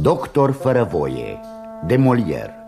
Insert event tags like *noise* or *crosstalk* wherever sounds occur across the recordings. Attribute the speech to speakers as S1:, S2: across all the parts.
S1: Doctor fără voie de Molière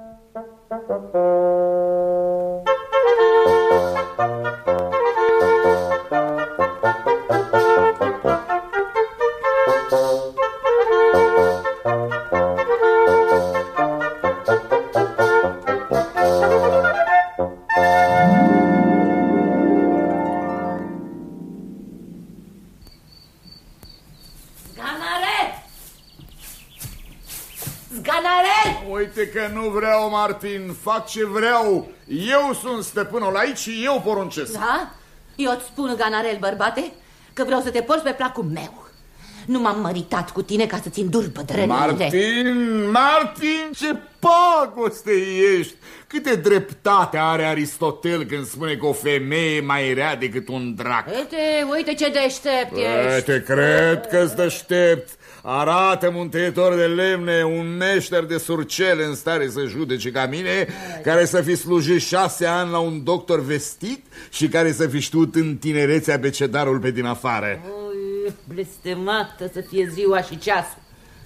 S2: Martin, fac ce vreau. Eu sunt stăpânul aici și eu poruncesc.
S3: Da? Eu îți spun, Ganarel, bărbate, că vreau să te porți pe placul meu. Nu m-am măritat cu tine ca să-ți îndur pătrănile.
S2: Martin, Martin, ce pagoste ești! Câte dreptate are Aristotel când spune că o femeie e mai rea decât un drac.
S3: Uite, uite ce deștept ești.
S2: Te cred că-ți deștept. Arată-mi un tăietor de lemne, un meșter de surcele în stare să judece ca mine, care să fi slujit șase ani la un doctor vestit și care să fi știut în tinerețea becedarul pe din afară.
S3: Ui, blestemată să fie ziua și ceasul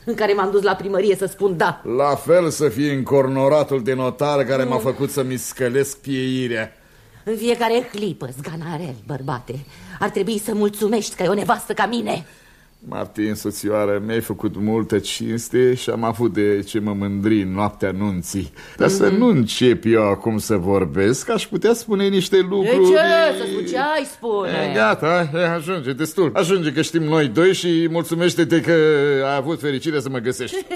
S3: în care m-am dus la primărie să spun da.
S2: La fel să fie încornoratul de notar care m-a făcut să-mi scălesc pieirea.
S3: În fiecare clipă, zganarel, bărbate, ar trebui să mulțumești că e o nevastă ca mine.
S2: Martin, soțioară, mi-ai făcut multă cinste și am avut de ce mă mândri în noaptea nunții. Dar mm -hmm. să mhm. nu încep eu acum să vorbesc, aș putea spune niște lucruri...
S3: De ce? Să spun ce ai spune?
S2: E, gata, e, ajunge, destul. Ajunge că știm noi doi și mulțumește-te că ai avut fericirea să mă găsești. *laughs*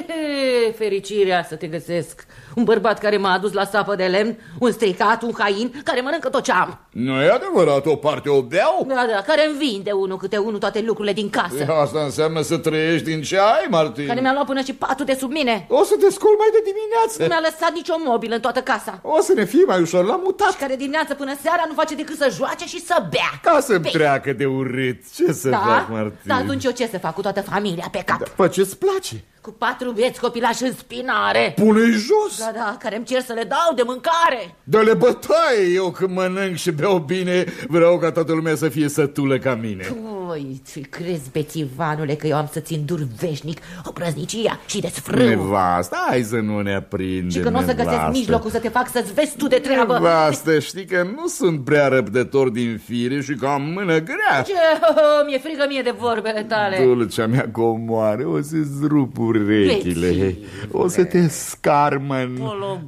S3: fericirea să te găsesc. Un bărbat care m-a adus la sapă de lemn, un stricat, un hain, care mănâncă tot ce am.
S2: Nu e adevărat, o parte o beau?
S3: Da, da, care îmi vinde unul câte unul toate lucrurile din casă.
S2: E, asta înseamnă să trăiești din ce ai, Martin.
S3: Care mi-a luat până și patul de sub mine.
S2: O să te scol mai de dimineață.
S3: Nu mi-a lăsat nicio mobil în toată casa.
S2: O să ne fie mai ușor la mutat.
S3: Și care dimineața până seara nu face decât să joace și să bea.
S2: Ca să-mi treacă de urât. Ce să
S3: da?
S2: fac, Martin?
S3: Da, atunci eu ce să fac cu toată familia pe cap? Da,
S2: fă ce-ți place.
S3: Cu patru vieți copilași în spinare.
S2: Pune-i jos.
S3: Da, da, care îmi cer să le dau de mâncare.
S2: Dă-le bătaie. Eu când mănânc și beau bine Vreau ca toată lumea să fie sătulă ca mine.
S3: Ui, crezi, bețivanule, că eu am să-ți îndur veșnic O prăznicia și desfrâu
S2: Nevasta, hai să nu ne aprindem
S3: Și că nu o să găsesc mijlocul să te fac să-ți vezi tu de treabă.
S2: Nevastă, știi că nu sunt prea răbdător din fire și că am mână grea.
S3: Ce? *laughs* Mi-e frică mie de vorbele tale.
S2: Dulcea mea comoare, o să-ți rup urechile, o să te scarmăn,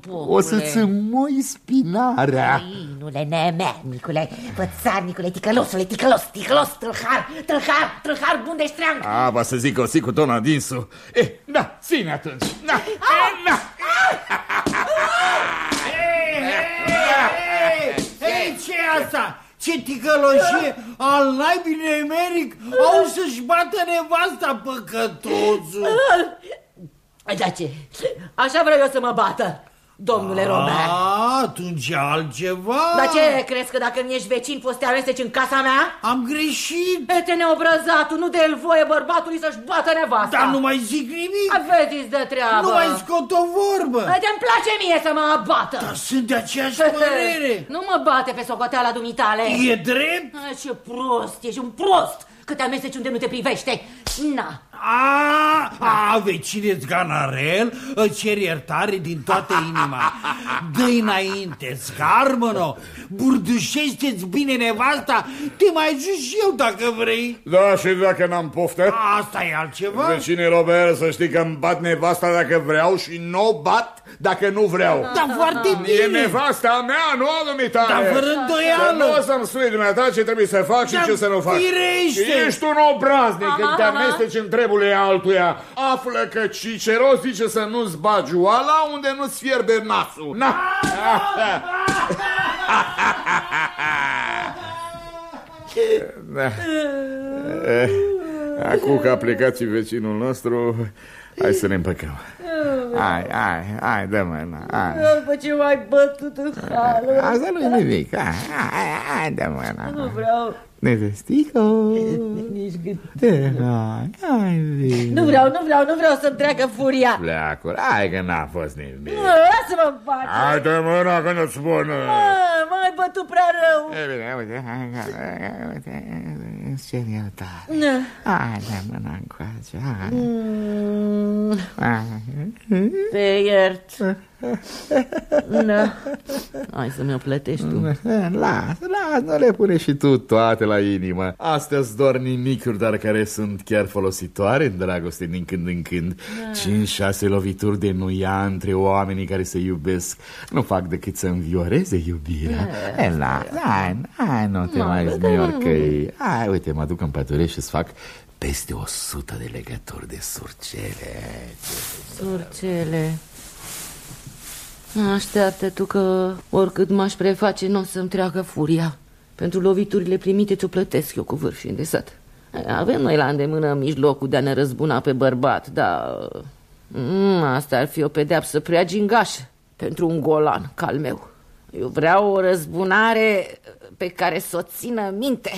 S2: o să-ți înmoi spinarea.
S3: Inule, nemernicule, pățarnicule, ticălosule, ticălos, ticălos, tâlhar, tâlhar, tâlhar, bun de ștreang.
S2: A, va să zic o zi cu tona dinsu. Eh, da, ține atunci, da, eh, da.
S4: Hei, ce asta? Ce ticăloșie al naibii nemeric au să-și bată nevasta păcătoțul.
S3: Da ce? Așa vreau eu să mă bată. Domnule A, Robert.
S4: atunci altceva.
S3: Dar ce, crezi că dacă mi-ești vecin poți să te amesteci în casa mea?
S4: Am greșit.
S3: Ete neobrăzatul, nu de el voie bărbatului să-și bată nevasta.
S4: Dar nu mai zic nimic.
S3: Aveți de treabă.
S4: Nu mai scot o vorbă.
S3: Ete-mi place mie să mă bată
S4: Dar sunt de aceeași părere. *laughs*
S3: Nu mă bate pe socoteala dumitale.
S4: E drept?
S3: A, ce prost, ești un prost. Că te amesteci unde nu te privește. Na,
S4: a, a vecine Zganarel, îți cer iertare din toată inima. dă înainte, scarmăno, burdușește-ți bine nevasta, te mai ajut și eu dacă vrei.
S2: Da, și dacă n-am poftă?
S4: Asta e altceva.
S2: Vecine Robert, să știi că îmi bat nevasta dacă vreau și nu o bat dacă nu vreau.
S4: Da, foarte bine.
S2: E nevasta mea, nu a dumitare.
S4: Dar fără îndoială.
S2: Nu o să-mi spui dumneata ce trebuie să fac și ce să nu fac.
S4: Firește.
S2: Ești un obraznic când te amesteci în trebule altuia. Află că Cicero zice să nu-ți bagi oala unde nu-ți fierbe nasul. Na! *laughs* da. Acum că a plecat și vecinul nostru, hai să ne împăcăm. Hai, hai, hai, dă mâna, hai.
S3: După ce m-ai bătut în hală.
S2: Asta nu e nimic, hai, hai, hai, dă mâna.
S3: Nu vreau.
S2: Nevestico
S3: Nici gând hai, hai, Nu vreau, nu vreau, nu vreau să-mi treacă furia.
S2: Pleacul, hai că n-a fost nimic.
S3: Nu, lasă-mă în pace.
S2: Hai de mâna că nu-ți spun
S3: M-ai bătut prea rău.
S2: E bine, uite, hai, hai, hai, uite
S1: îți cer iertare.
S3: Da.
S1: Hai, dă mâna încoace, hai.
S3: Mm,
S1: hai.
S3: Te iert. Da. Hai să mi-o plătești tu.
S2: Lasă, lasă, nu le pune și tu toate la inimă Astea-s doar nimicuri, dar care sunt chiar folositoare în dragoste din când în când Cinci, șase lovituri de nuia între oamenii care se iubesc Nu fac decât să învioreze iubirea
S1: E, la, hai, hai, nu te mai zmiorcăi. Hai, uite, mă duc în pădure și îți fac peste o sută de legături de surcele.
S3: Surcele. Așteaptă tu că oricât m-aș preface, nu o să-mi treacă furia. Pentru loviturile primite ți-o plătesc eu cu vârf și îndesat. Avem noi la îndemână mijlocul de a ne răzbuna pe bărbat, dar mm, asta ar fi o pedeapsă prea gingașă pentru un golan ca al meu. Eu vreau o răzbunare pe care să o țină minte.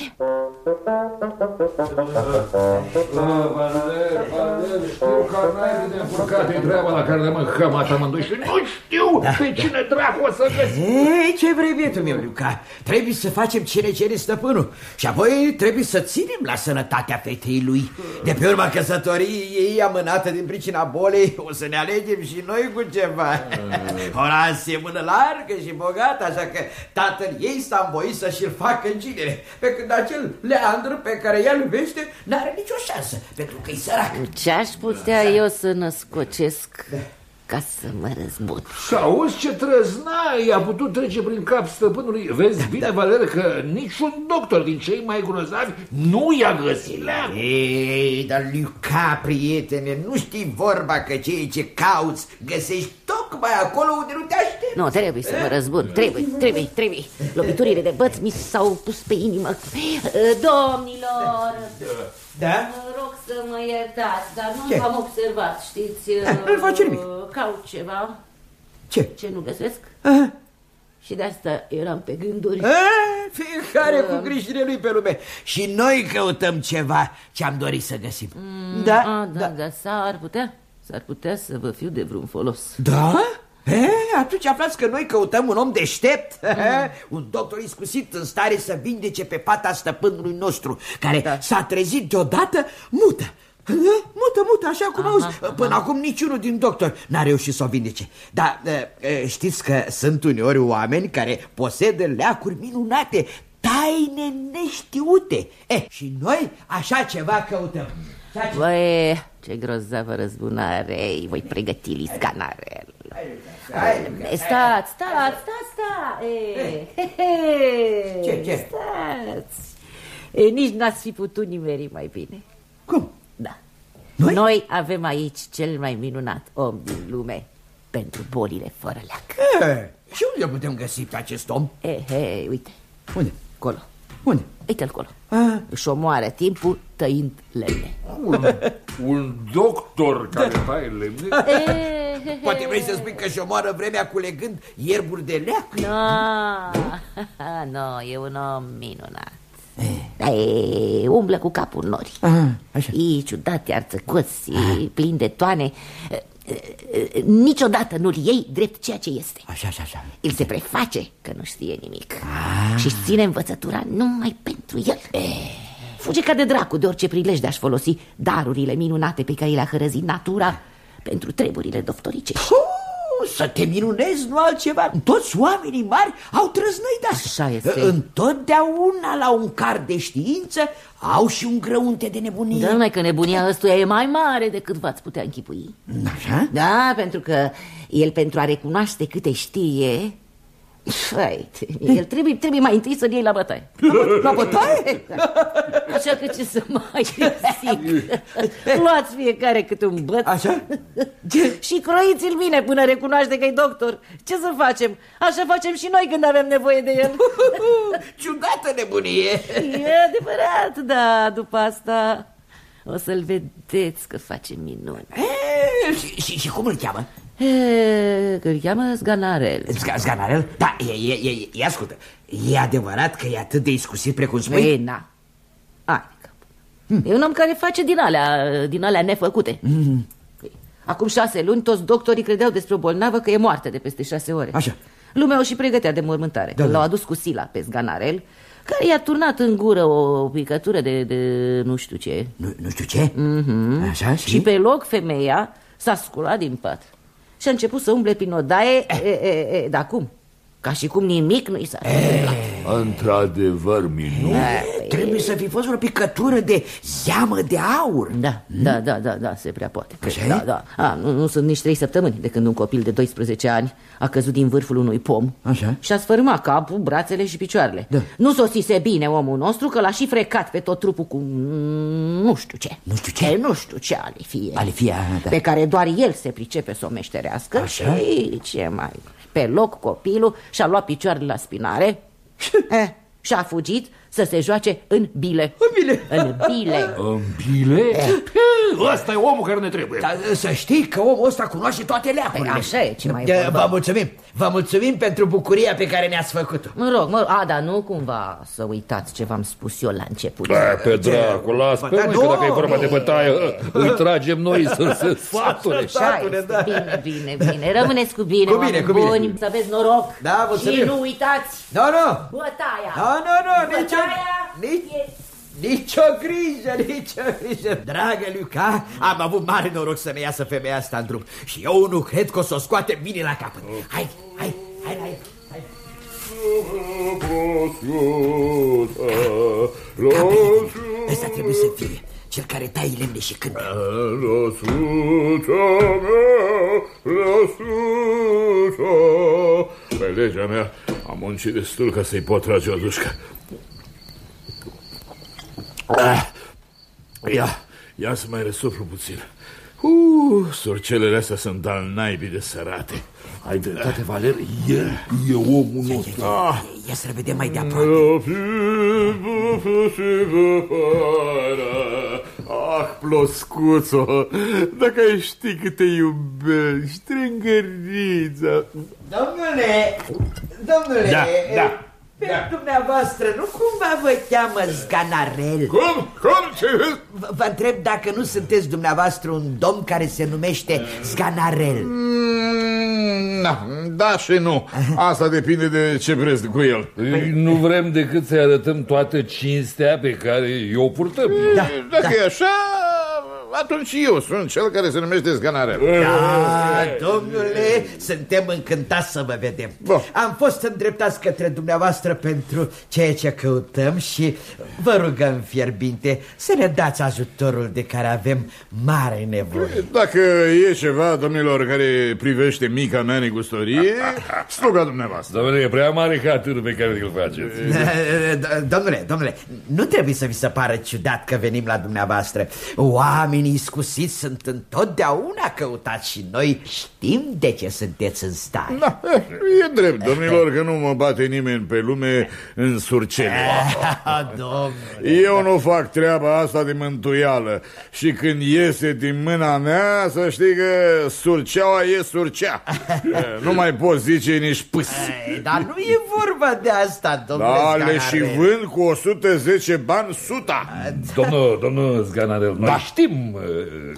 S5: Știu că n-ai de încurcat e treaba la care mă hămat amândoi și nu știu pe cine dracu o să găsi.
S6: Ei, ce vrei, bietul meu, Luca? Trebuie să facem cine cere stăpânul Și apoi trebuie să ținem la sănătatea fetei lui De pe urma căsătoriei ei amânată din pricina bolei O să ne alegem și noi cu ceva Horasie e mână largă și bogată Așa că tatăl ei s-a învoit să și-l facă încinere Pe când acel Leandru pe care ea iubește N-are nicio șansă, pentru că e sărac.
S3: Ce-aș putea eu să născocesc ca să mă răzbun?
S5: Și auzi ce trăznaie a putut trece prin cap stăpânului. Vezi bine, Valer, că niciun doctor din cei mai grozavi nu i-a găsit leagă.
S6: Ei, dar Luca, prietene, nu știi vorba că ceea ce cauți găsești tocmai acolo unde nu te aștept.
S3: Nu, trebuie să mă răzbun. Trebuie, trebuie, trebuie. Loviturile de băț mi s-au pus pe inimă. Domnilor,
S6: Da?
S3: vă rog să mă iertați, dar nu
S6: Ce?
S3: v-am observat, știți?
S6: nu face nimic.
S3: Caut ceva
S6: Ce?
S3: ce nu găsesc.
S6: Aha.
S3: Și de asta eram pe gânduri.
S6: A, fiecare cu grijile lui pe lume. Și noi căutăm ceva ce am dorit să găsim. Da?
S3: A, da, da, s-ar putea, s-ar putea să vă fiu de vreun folos.
S6: Da? E, atunci aflați că noi căutăm un om deștept, *laughs* un doctor iscusit în stare să vindece pe fata stăpânului nostru, care
S3: Da.
S6: s-a trezit deodată mută. Mută, mută, așa cum
S3: Aha,
S6: auzi.
S3: aha.
S6: Până acum niciunul din doctor n-a reușit să o vindece. Dar e, e, știți că sunt uneori oameni care posedă leacuri minunate, taine neștiute. E, și noi așa ceva căutăm. Ceea ce-
S3: Băi, ce grozavă răzbunare, voi pregăti liscanarel. Stați, stați, stați, stați. E, he, he.
S6: Ce, ce?
S3: Stați. E, nici n-ați fi putut nimeri mai bine.
S6: Cum?
S3: Da. Noi? Noi avem aici cel mai minunat om din lume pentru bolile fără leac.
S6: E, și unde putem găsi pe acest om?
S3: E, he, uite,
S6: Unde?
S3: acolo.
S6: Unde?
S3: Uite-l acolo.
S6: Ah.
S3: Își omoară timpul tăind lemne.
S5: Un, un doctor care taie lemne?
S3: E, he, he.
S6: Poate vrei să spui că și omoară vremea culegând ierburi de leac?
S3: Nu, *laughs* nu, e un om minunat. E, umblă cu capul în nori.
S6: Aha, așa.
S3: E ciudat, iar țăcos, e plin de toane. E, e, e, Niciodată nu-l iei drept ceea ce este.
S6: Așa, așa, așa.
S3: El se preface că nu știe nimic și ține învățătura numai pentru el. Fuge ca de dracu de orice prilej de a-și folosi darurile minunate pe care le-a hărăzit natura pentru treburile doftoricești.
S6: Uh, să te minunezi, nu altceva. Toți oamenii mari au trăznăi de asta.
S3: Așa este.
S6: Întotdeauna la un car de știință au și un grăunte de nebunie.
S3: Da, mai că nebunia ăstuia e mai mare decât v-ați putea închipui.
S6: Așa?
S3: Da, pentru că el pentru a recunoaște câte știe... Fai, el trebuie, trebuie mai întâi să-l iei la bătaie.
S6: La bătaie?
S3: Așa că ce să mai zic Luați fiecare câte un băț
S6: Așa?
S3: Și croiți-l bine până recunoaște că e doctor Ce să facem? Așa facem și noi când avem nevoie de el
S6: Ciudată nebunie.
S3: E adevărat, da, după asta O să-l vedeți că face minuni
S6: E, și, și, și cum îl cheamă?
S3: E, Că îl cheamă Zganarel
S6: Zga- Zganarel? Da, e, e, e, e, ascultă. E adevărat că e atât de iscusit precum spui?
S3: Ei, na Hai, cap. E un om care face din alea, din alea nefăcute Acum șase luni toți doctorii credeau despre o bolnavă că e moartă de peste șase ore
S6: Așa.
S3: Lumea o și pregătea de mormântare
S6: Da,
S3: Când
S6: da.
S3: L-au adus cu sila pe Zganarel care i-a turnat în gură o picătură de, de nu știu ce.
S6: Nu, nu știu ce?
S3: Mhm.
S6: Așa și?
S3: Și pe loc femeia s-a sculat din pat și a început să umble prin odaie, e, e, e, dar cum? Ca și cum nimic nu i s-a întâmplat.
S5: Într-adevăr, minunat.
S6: Trebuie să fi fost vreo picătură de zeamă de aur.
S3: Da, da, da, da, da, se prea poate.
S6: Așa
S3: da,
S6: e?
S3: da. A, nu, nu sunt nici trei săptămâni de când un copil de 12 ani a căzut din vârful unui pom
S6: Așa.
S3: și a sfărâmat capul, brațele și picioarele.
S6: Da.
S3: Nu sosise bine omul nostru că l-a și frecat pe tot trupul cu mm, nu știu ce.
S6: Nu știu ce?
S3: E, nu știu ce alifie.
S6: Alifia, da.
S3: Pe care doar el se pricepe să o meșterească
S6: Așa?
S3: și ce mai... Pe loc copilul și-a luat picioarele la spinare. Eh, și a fugit să se joace în bile.
S6: În bile?
S3: În bile. *laughs*
S5: În bile? Ăsta e omul care ne trebuie.
S6: Dar să știi că omul ăsta cunoaște toate leacurile.
S3: Păi așa e, ce mai e
S6: Da,
S3: vorba?
S6: Vă mulțumim. Vă mulțumim pentru bucuria pe care ne-ați făcut-o.
S3: Mă rog, mă rog, a, dar nu cumva să uitați ce v-am spus eu la început.
S5: Da, pe dracu, las pe
S6: Dar
S5: noi,
S6: nu,
S5: că dacă e vorba
S6: nu.
S5: de bătaie, îi tragem noi să se sfatule.
S3: Așa
S6: Statule,
S3: este.
S6: da.
S3: Bine, bine, bine. Rămâneți cu bine,
S6: Cu bine,
S3: oameni
S6: cu bine.
S3: buni. Să aveți noroc.
S6: Da, mulțumim.
S3: Și nu uitați
S6: Nu, nu.
S3: bătaia.
S6: Nu, nu, nu, nicio,
S3: Bătaia
S6: nici,
S3: e
S6: nicio grijă, nicio grijă. Dragă Luca, am avut mare noroc să ne iasă femeia asta în drum. Și eu nu cred că o să o scoate bine la capăt. Hai, hai, hai, hai. hai. Ăsta trebuie să fie cel care taie lemne și cântă.
S2: Pe legea mea am muncit destul ca să-i pot trage o dușcă. Ah, Ia, ia să mai resuflu puțin. Uh, surcelele astea sunt al naibii de sărate.
S5: Ai dreptate, Valer, e, e omul nostru.
S2: Ah,
S6: Ia să-l vedem mai de aproape.
S2: Ah, ploscuțo, dacă ai ști cât te iubești, trângărița.
S6: Domnule, domnule,
S2: Da, da,
S6: pe dumneavoastră nu cumva vă cheamă Zganarel?
S2: Cum? Cum? Ce?
S6: V- Vă întreb dacă nu sunteți dumneavoastră un domn care se numește Zganarel.
S2: Mm, Da, da și nu. Asta depinde de ce vreți cu el.
S5: Păi Nu vrem decât să-i arătăm toată cinstea pe care o purtăm.
S6: Da,
S2: Dacă
S6: da.
S2: e așa, atunci eu sunt cel care se numește Zganarel.
S6: Da, domnule, suntem încântați să vă vedem.
S2: Bun.
S6: Am fost îndreptați către dumneavoastră pentru ceea ce căutăm și vă rugăm fierbinte să ne dați ajutorul de care avem mare nevoie.
S2: Dacă e ceva, domnilor, care privește mica mea negustorie, *laughs* sluga dumneavoastră.
S5: Domnule, e prea mare ca târul pe care îl faceți. *laughs*
S6: Domnule, domnule, nu trebuie să vi se pară ciudat că venim la dumneavoastră. Oamenii iscusiți sunt întotdeauna căutați și noi știm de ce sunteți în stare.
S2: Da, eh, e drept, domnilor, că nu mă bate nimeni pe lume în surcele. *laughs*
S6: Domnule.
S2: Eu nu fac treaba asta de mântuială și când iese din mâna mea, să știi că surceaua e surcea. *laughs* Eh, Nu mai poți zice nici pâs.
S6: Ei, Dar nu e vorba de asta, domnule
S2: Da, le
S6: Scanarel.
S2: și vând cu 110 bani suta.
S5: Domnul, domnul Zganarel, noi știm uh,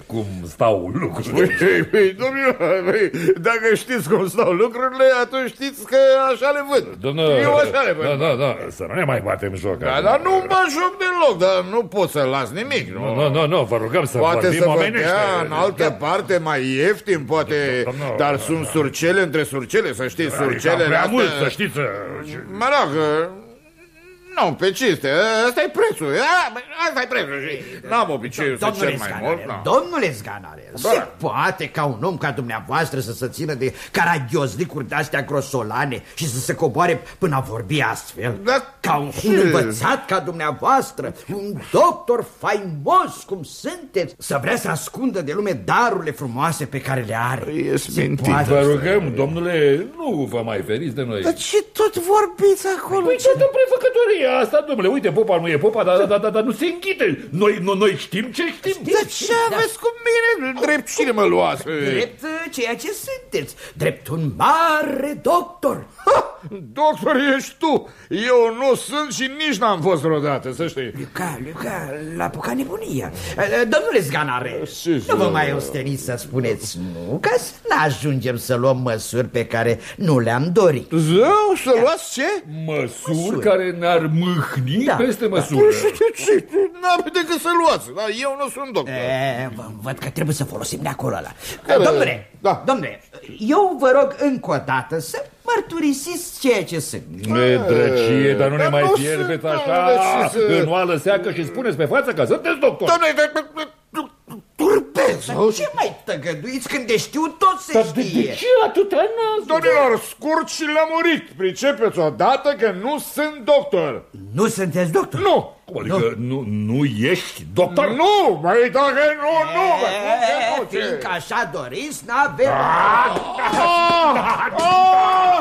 S5: cum stau lucrurile.
S2: Păi, păi, domnilor, păi, dacă știți cum stau lucrurile, atunci știți că așa le vând.
S5: Domnul,
S2: Eu așa le
S5: da,
S2: vând.
S5: da, da, să nu ne mai batem joc.
S2: Da,
S5: acum.
S2: dar nu mă joc deloc, dar nu pot să las nimic. Nu,
S5: Nu, nu, nu, vă rugăm să
S2: Poate
S5: vorbim
S2: să vă
S5: omenește.
S2: dea în altă parte mai ieftin, poate,
S5: Domnul,
S2: dar
S5: domnul,
S2: sunt surcele între surcele, să știți,
S5: Adică
S2: surcelele
S5: prea
S2: astea...
S5: mult, să știți. uh,
S2: Mă rog, nu, pe cinste, ăsta e prețul, a, bă, asta e prețul și n-am obiceiul să
S6: Domnule
S2: cer mai mult.
S6: Scanarel,
S2: da.
S6: domnule Scanarel, se poate ca un om ca dumneavoastră să se țină de caragiozlicuri de-astea grosolane și să se coboare până a vorbi astfel?
S2: Da,
S6: Ca un,
S2: ce?
S6: un învățat ca dumneavoastră, un doctor faimos cum sunteți, să vrea să ascundă de lume darurile frumoase pe care le are.
S2: E
S6: Se
S2: smintit.
S6: poate.
S5: Vă rugăm, domnule, nu vă mai feriți de noi.
S2: ce tot vorbiți acolo?
S5: Păi tot în prefăcătoria asta, domnule, uite, popa nu e popa, dar, dar, dar, dar nu se înghite. Noi, noi, noi știm ce știm.
S2: Dar ce aveți cu mine? Drept cine mă luați?
S6: Drept uh, ceea ce sunteți, drept un mare doctor.
S2: Ha! Doctor ești tu. Eu nu sunt și nici n-am fost vreodată, să știi.
S6: Luca, Luca, l-a apucat nebunia. Domnule Zganare,
S2: Ce
S6: nu vă
S2: să-
S6: mai osteniți să spuneți nu, ca să nu ajungem să luăm măsuri pe care nu le-am dorit.
S2: Zău, să luați ce?
S5: Măsuri care ne-ar mâhni
S6: Da.
S5: peste măsură. *laughs*
S2: Ce? N-am decât să luați, dar eu nu sunt doctor.
S6: E, v- văd că trebuie să folosim de acolo ăla.
S2: Care?
S6: Domnule,
S2: Da.
S6: domnule, eu vă rog încă o dată să mărturisiți ceea ce sunt.
S5: Nedrăcie, dar nu ne
S2: Dar
S5: mai
S2: nu
S5: pierdeți
S2: sunt,
S5: așa
S2: domnule, ce să-
S5: în oală seacă și spuneți pe față că sunteți doctor.
S2: Doamne, de- de- de- turpez,
S6: Dar
S2: auzi?
S6: ce mai tăgăduiți când de știu tot se
S5: Dar de,
S6: știe?
S5: de ce atâta nas?
S2: Domnilor, scurt și lămurit, pricepeți odată că nu sunt doctor.
S6: Nu sunteți doctor?
S2: Nu!
S5: Cum Adică nu, nu ești doctor?
S2: Nu, mai dacă nu, nu, bă, cum că
S6: E,
S2: nu, ce?
S6: Fiindcă așa doriți, n-avem...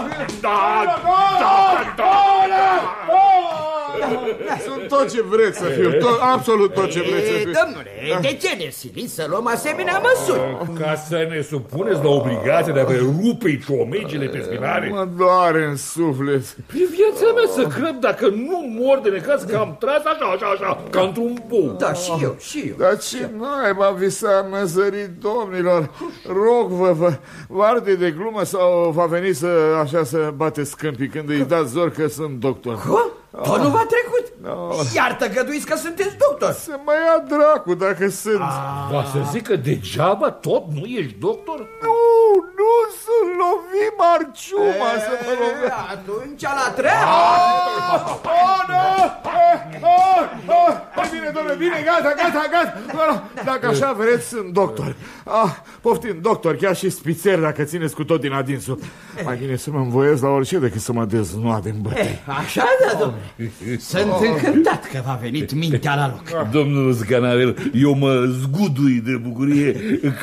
S2: Ah!
S5: Da, da, da,
S2: Sunt tot ce vreți să fiu, tot, absolut tot ce vreți să
S6: E,
S2: fiu.
S6: Domnule, de ce ne siliți să luăm asemenea măsuri?
S5: Ca să ne supuneți la obligația de a vă rupe ciomegile pe spinare?
S2: Mă doare în suflet.
S5: Pe viața mea să crăp dacă nu mor de necaz că am tras așa, așa, așa, ca într-un bou.
S6: Da, și eu, și eu.
S2: Dar ce naiba vi s-a năzărit, domnilor? Rog-vă, vă, vă arde de glumă sau va veni să, așa, să bateți câmpii când îi dați zor că sunt doctor?
S6: Hă? Tot nu v-a trecut? Iar tăgăduiți că sunteți doctor.
S2: Se mai ia dracu dacă sunt.
S5: Va să zic că degeaba tot nu ești doctor?
S2: Nu, nu să lovim arciuma, să mă
S6: E,
S2: lovim.
S6: Atunci la treabă.
S2: Oh, nu! Oh, oh, oh. Hai bine, domnule, bine, gata, gata, gata. Oh, Dacă așa vreți, sunt doctor. Ah, poftim, doctor, chiar și spițer dacă țineți cu tot din adinsul. Mai bine să mă învoiesc la orice decât să mă deznoade în bătăi.
S6: Așa da, domnule. Sunt încântat că v-a venit mintea la loc.
S5: Domnul Scanarel, eu mă zgudui de bucurie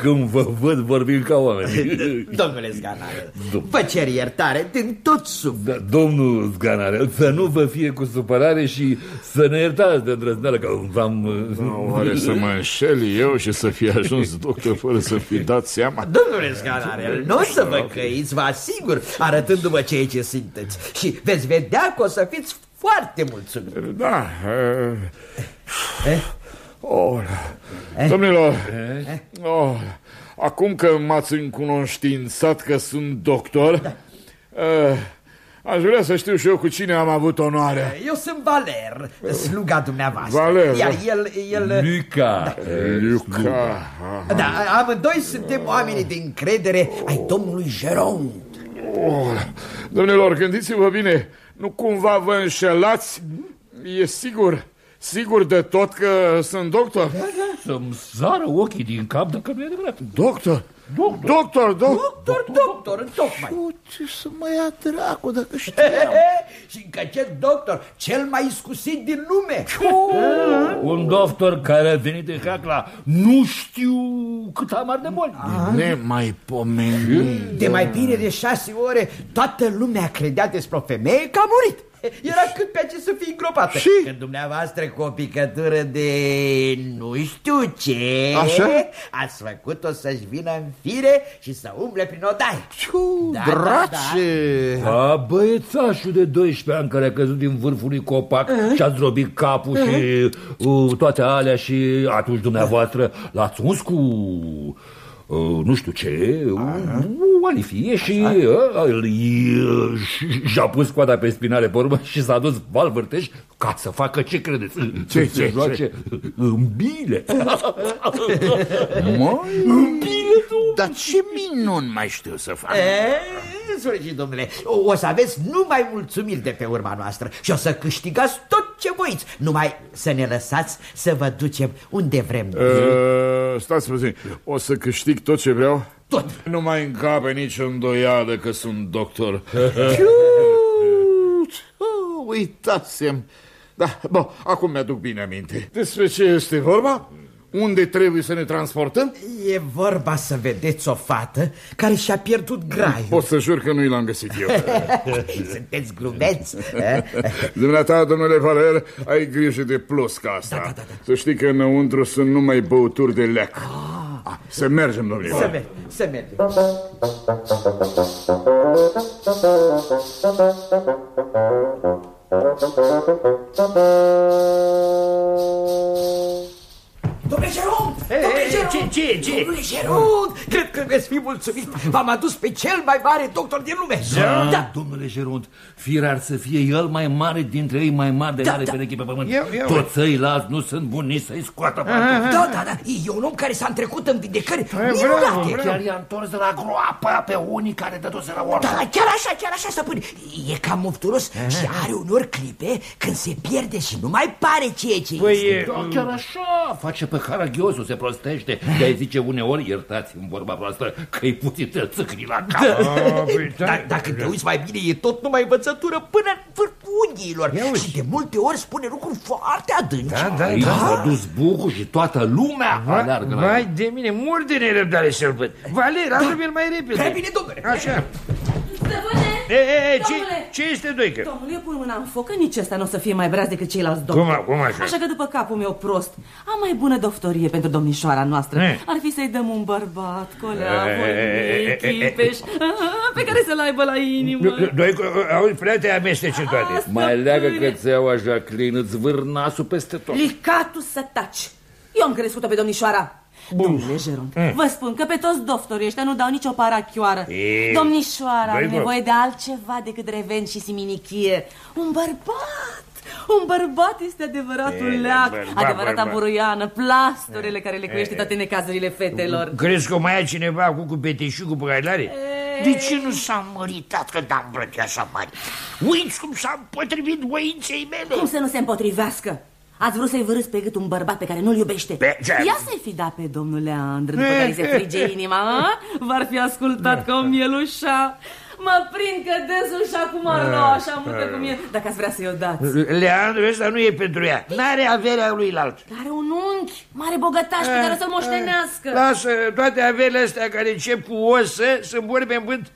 S5: când vă văd vorbind ca oameni.
S6: Domnule Zganare, vă cer iertare din tot sufletul.
S5: Da, domnul Scanarel, să nu vă fie cu supărare și să ne iertați de îndrăzneală că v-am...
S2: Oare să mă înșel eu și să fi ajuns doctor fără să fi dat seama?
S6: Domnule Sganare, nu o să vă căiți, vă asigur, arătându-vă ceea ce sunteți. Și veți vedea că o să fiți foarte mulțumit.
S2: Da. Uh,
S6: Eh?
S2: oh, domnilor, oh, acum că m-ați încunoștințat că sunt doctor, uh, aș vrea să știu și eu cu cine am avut onoarea.
S6: Eu sunt Valer, sluga dumneavoastră.
S2: Valer,
S6: Iar
S2: da.
S6: el, el...
S5: Luca,
S2: Luca.
S6: Da, amândoi suntem oamenii de încredere ai domnului Jerome.
S2: Oh, domnilor, gândiți-vă bine, nu cumva vă înșelați? E sigur, sigur de tot că sunt doctor?
S5: să-mi sară ochii din cap dacă nu e adevărat.
S2: Doctor? Doctor, doctor, doctor.
S6: Doctor, doctor, tocmai.
S2: Ce să mă ia dracu dacă *laughs* știu?
S6: și încă ce doctor, cel mai iscusit din lume.
S5: Un doctor care a venit de Hacla, nu știu cât amar de boli.
S2: Ne mai pomeni.
S6: De mai bine de șase ore, toată lumea credea despre o femeie că a murit. *laughs* Era cât pe ce să fie îngropată.
S2: Și?
S6: Când dumneavoastră cu o picătură de nu știu ce
S2: Așa?
S6: ați făcut-o să-și vină în fire și să umble prin odaie.
S2: Ciu,
S6: Da, da,
S2: drace!
S5: A, băiețașul de 12 ani care a căzut din vârful unui copac și a zdrobit capul și uh, toate alea și atunci dumneavoastră l-ați uns cu... Uh, nu știu ce, o alifie și uh, îl- uh, și- și-a pus coada pe spinare pe urmă *laughs* și s-a dus val vârteș ca să facă ce credeți?
S2: Ce,
S5: Să se
S2: ce,
S5: joace în bile.
S2: Măi,
S5: în bile, tu!
S1: Dar ce minuni mai știu să fac?
S6: E, Solicit, domnule, o, o să aveți numai mulțumiri de pe urma noastră și o să câștigați tot ce voiți. Numai să ne lăsați să vă ducem unde vrem.
S2: Uh, stați puțin, o să câștig tot ce vreau?
S6: Tot.
S2: Nu mai încape nicio îndoială că sunt doctor. Uh, *laughs* Uitasem. Da, bă, acum mi-aduc bine aminte. Despre ce este vorba? Unde trebuie să ne transportăm?
S6: E vorba să vedeți o fată care și-a pierdut graiul.
S2: Pot să jur că nu l-am găsit eu. *laughs*
S6: Sunteți glumeți? *laughs* eh?
S2: Dumneata, domnule Valer, ai grijă de plus ca asta.
S6: Da, da, da, da.
S2: Să știi că înăuntru sunt numai băuturi de leac.
S6: Ah.
S2: Da, să mergem, domnule.
S6: Să mergem, să mergem. Domnule Geron! Domnule Geron!
S5: Ce, ce, ce?
S6: Domnule Geron! Cred că veți fi mulțumit. V-am adus pe cel mai mare doctor din lume.
S5: Da,
S6: Da.
S5: domnule Gerunt, firar să fie el mai mare dintre ei mai mare de
S6: Da,
S5: mare
S6: da.
S5: pereche pe pământ.
S7: Eu- eu-
S5: Toți ceilalți nu sunt buni nici să-i scoată pe
S6: Da, da, da. E un om care s-a întrecut în vindecări
S7: bravo,
S6: minunate.
S7: bravo.
S5: Chiar i-a întors de la groapă pe unii care dăduse la oră.
S6: Da, chiar așa, chiar așa, stăpân. E cam mofturos și are unor clipe când se pierde și nu mai pare ceea ce
S7: Păi,
S6: este.
S7: e,
S5: Da, chiar așa, face pe caragiosul, se prostește. De-ai zice uneori, iertați-mi vorba proastă, că-i puțin țâcri la cap.
S7: a, păi, da,
S6: Dar dacă te uiți mai bine, e tot numai învățătură până în vârful unghiilor.
S7: Ia uite.
S6: Și de multe ori spune lucruri foarte adânci.
S7: Da, da,
S5: Aici
S7: da.
S5: s-a dus bucul și toată lumea
S7: Va,
S5: aleargă la
S7: vai de mine, mor de nerăbdare să-l văd. Valer, adu-mi-l mai repede.
S6: Prea bine, domnule.
S7: Așa.
S8: Stăpâne!
S7: E, e, e, ce,
S8: Domnule!
S7: ce este doică?
S8: Domnule, eu pun mâna în foc, că nici ăsta nu o să fie mai breaz decât ceilalți
S7: Cum,
S8: doctori.
S7: cum așa?
S8: Așa că după capul meu prost, am mai bună doftorie pentru domnișoara noastră.
S7: Eh.
S8: Ar fi să-i dăm un bărbat, colea,
S7: Eh,
S8: voinic,
S7: eh, eh, eh,
S8: chipeș, pe care să-l aibă la inimă.
S7: Doică, auzi, frate, amestece toate.
S8: Asta,
S5: Mai leagă
S8: stăpâne.
S5: cățeaua, Jacqueline, îți vâr nasul peste tot.
S8: Licatul să taci. Eu am crescut-o pe domnișoara. Domnule Geron, vă spun că pe toți doctorii ăștia nu dau nicio parachioară.
S7: E,
S8: Domnișoara are
S7: doi, bă.
S8: nevoie de altceva decât reven și siminichie. Un bărbat! Un bărbat este adevăratul
S7: E,
S8: leac,
S7: bărbat,
S8: adevărata
S7: bărbat.
S8: buruiană, plastorele care le cuiește toate necazurile fetelor.
S7: Crezi că mai e cineva cu cu peteșugul pe care l-are? De ce nu s-a măritat când am vrut așa mari? Uiți cum s-a împotrivit voinței mele.
S8: Cum să nu se împotrivească? Ați vrut să-i vârâți pe gât un bărbat pe care nu-l iubește.
S7: Pe ce?
S8: Ia să-i fi dat pe domnul Leandru, după
S7: Eh,
S8: care se
S7: eh,
S8: frige inima, a? V-ar fi ascultat ca o mielușa. Mă prind că dânsul și acum ro, așa multă cum e, dacă ați vrea să-i o dați.
S7: Leandru ăsta nu e pentru ea. N-are averea lui alt.
S8: Are un unchi mare bogătaș pe care să-l moștenească.
S7: Lasă, toate averile astea care încep cu o să sunt vorbe în vânt.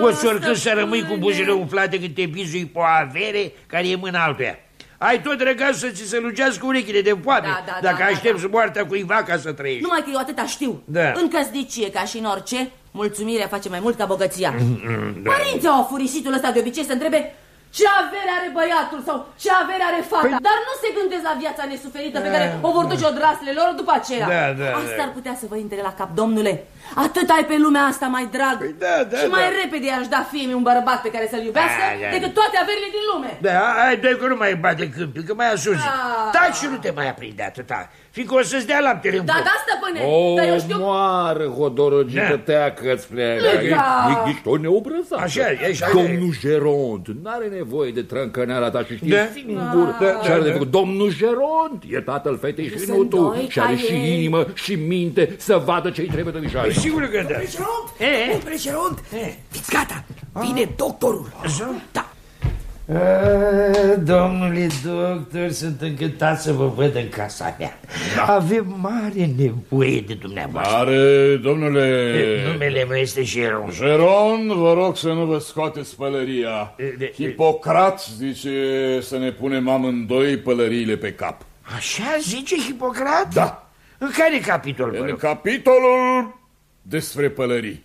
S7: Poți oricând să
S8: stăpâne.
S7: rămâi cu buzele umflate când te bizui pe o avere care e mâna altuia. Ai tot răgat să ți se lugească urechile de foame
S8: Da, da,
S7: dacă
S8: da, da,
S7: aștepți moartea cuiva ca să trăiești.
S8: Numai că eu atâta știu.
S7: Da.
S8: În căsnicie, ca și în orice, mulțumirea face mai mult ca bogăția.
S7: da.
S8: Părinții au furisitul ăsta de obicei să întrebe ce avere are băiatul sau ce avere are fata.
S7: Păi-
S8: Dar nu se gândesc la viața nesuferită pe care o vor duce odraslele lor după aceea.
S7: Da, da,
S8: Asta
S7: da.
S8: ar putea să vă intre la cap, domnule. Atât ai pe lumea asta mai drag.
S7: Păi da, da,
S8: și mai
S7: da.
S8: repede aș da fie un bărbat pe care să-l iubească
S7: Da, da.
S8: decât toate averile din lume.
S7: Da, ai doi că nu mai bate câmpii, că mai asuzi.
S8: Ah.
S7: Taci și nu te mai aprinde atâta, fiindcă o să-ți dea laptele în
S8: Da,
S7: foc.
S8: da, stăpâne,
S5: O
S8: dar eu știu...
S5: moară hodorogită
S7: Da.
S5: teacă-ți pleacă.
S8: Da.
S5: E- Ești o neobrăzată.
S7: Așa e, așa e.
S5: Domnul Geront n-are nevoie de trâncăneala ta și știe
S7: Da.
S5: singur
S7: Da,
S5: ce are
S7: da,
S5: de
S7: da.
S5: făcut. Domnul Geront e tatăl fetei și
S8: Sunt
S5: nu tu.
S8: doi
S5: Și are
S8: ca
S5: și
S8: ei.
S5: inimă și minte să vadă ce-i trebuie domnișoare.
S7: Păi sigur că da.
S6: Domnule Geron,
S7: E?
S6: domnule Geron, fiți gata, vine doctorul.
S7: Așa?
S6: Da.
S7: Domnule doctor, sunt încântat să vă văd în casa mea. Avem mare nevoie de dumneavoastră.
S2: Are, domnule...
S7: Numele meu este Jeron.
S2: Geron, vă rog să nu vă scoateți pălăria.
S7: De- de-
S2: Hipocrat zice să ne punem amândoi pălăriile pe cap.
S7: Așa zice Hipocrat?
S2: Da,
S7: În care capitol, vă
S2: în
S7: rog?
S2: capitolul despre pălării.